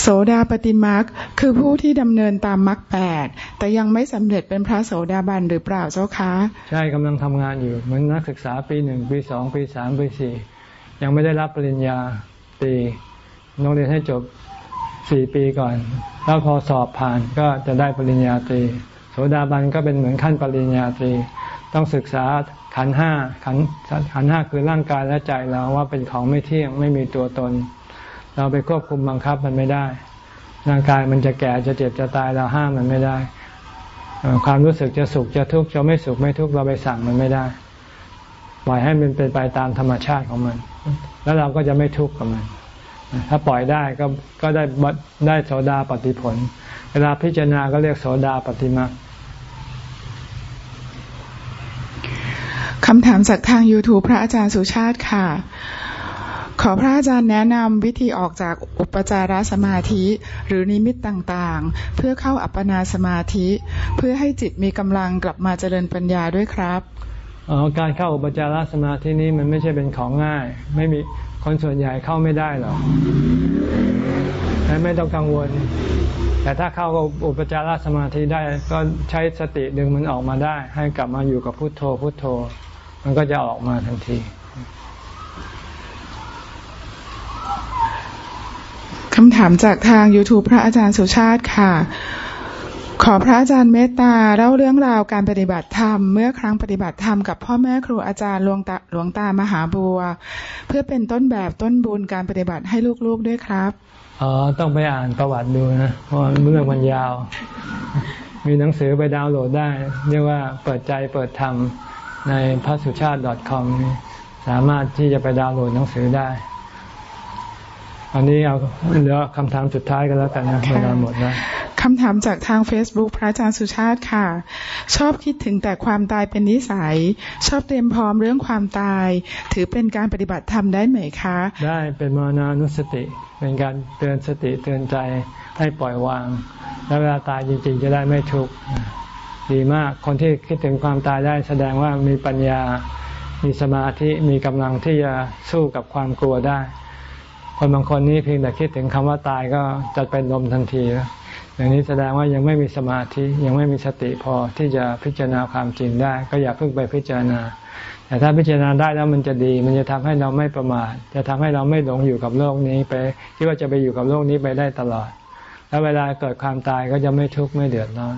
โสดาปฏิมักคือผู้ที่ดำเนินตามมักแปดแต่ยังไม่สำเร็จเป็นพระโสดาบันหรือเปล่าเจ้าคะ ใช่กำลังทำงานอยู่เหมือนนักศึกษาปีหนึ่งปีสองปีสามปีสี่ยังไม่ได้รับปริญญาตรีต้องเรียนให้จบสี่ปีก่อน แล้วพอสอบผ่านก็จะได้ปริญญาตรีโสดาบันก็เป็นเหมือนขั้นปริญญาตรี ต้องศึกษาขันห้าขันขันห้าคือร่างกายและใจเราว่าเป็นของไม่เที่ยงไม่มีตัวตน เราไปควบคุมบังคับมันไม่ได้ ร่างกายมันจะแก่จะเจ็บจะตายเราห้ามมันไม่ได้ ความรู้สึกจะสุขจะทุกข์จะไม่สุขไม่ทุกข์เราไปสั่งมันไม่ได้ปล่อยให้มันเป็นไปตามธรรมชาติของมัน แล้วเราก็จะไม่ทุกข์กับมัน ถ้าปล่อยได้ก็ก็ได้ได้โสดาปฏิผล เวลาพิจารณาก็เรียกโสดาปฏิมา คำถามจากทาง YouTube พระอาจารย์สุชาติค่ะ ขอพระอาจารย์แนะนำวิธีออกจากอุปจารสมาธิ หรือนิมิตต่างๆ เพื่อเข้าอัปปนาสมาธิ เพื่อให้จิตมีกำลังกลับมาเจริญปัญญาด้วยครับออการเข้าอุปจารสมาธินี้มันไม่ใช่เป็นของง่าย ไม่มีคนส่วนใหญ่เข้าไม่ได้หรอกไม่ต้องกังวล แต่ถ้าเข้าอุปจารสมาธิได้ ก็ใช้สติดึงมันออกมาได้ ให้กลับมาอยู่กับพุทโธพุทโธ มันก็จะออกมาทันที คำถามจากทาง YouTube พระอาจารย์สุชาติค่ะ ขอพระอาจารย์เมตตาเล่าเรื่องราวการปฏิบัติธรรม เมื่อครั้งปฏิบัติธรรมกับพ่อแม่ครูอาจารย์หลวงตาหลวงตามหาบัว เพื่อเป็นต้นแบบต้นบุญการปฏิบัติให้ลูกๆด้วยครับอ๋อต้องไปอ่านประวัติดูนะเพราะเรื่องมันยาว มีหนังสือไปดาวน์โหลดได้ เรียกว่าเปิดใจเปิดธรรม ในพระสุชาติ .com สามารถที่จะไปดาวน์โหลดหนังสือได้ อันนี้เอาเหลือคำถามสุดท้ายกันแล้วกันนะเวลาหมดแล้วคำถามจากทาง Facebook พระอาจารย์สุชาติค่ะ ชอบคิดถึงแต่ความตายเป็นนิสัย ชอบเตรียมพร้อมเรื่องความตาย ถือเป็นการปฏิบัติธรรมได้ไหมคะ ได้เป็นมานานุสติ เป็นการเตือนสติเตือนใจให้ปล่อยวาง แล้วเวลาตายจริงๆจะได้ไม่ทุกข์ ดีมาก คนที่คิดถึงความตายได้แสดงว่ามีปัญญา มีสมาธิ มีกำลังที่จะสู้กับความกลัวได้ คนบางคนนี้เพียงแต่คิดถึงคำว่าตายก็จะเป็นลมทันทีแล้วอย่างนี้แสดงว่ายังไม่มีสมาธิยังไม่มีสติพอที่จะพิจารณาความจริงได้ ก็อย่าเพิ่งไปพิจารณา แต่ถ้าพิจารณาได้แล้วมันจะดี มันจะทำให้เราไม่ประมาทจะทำให้เราไม่หลงอยู่กับโลกนี้ไปคิดว่าจะไปอยู่กับโลกนี้ไปได้ตลอด แล้วเวลาเกิดความตายก็จะไม่ทุกข์ไม่เดือดร้อน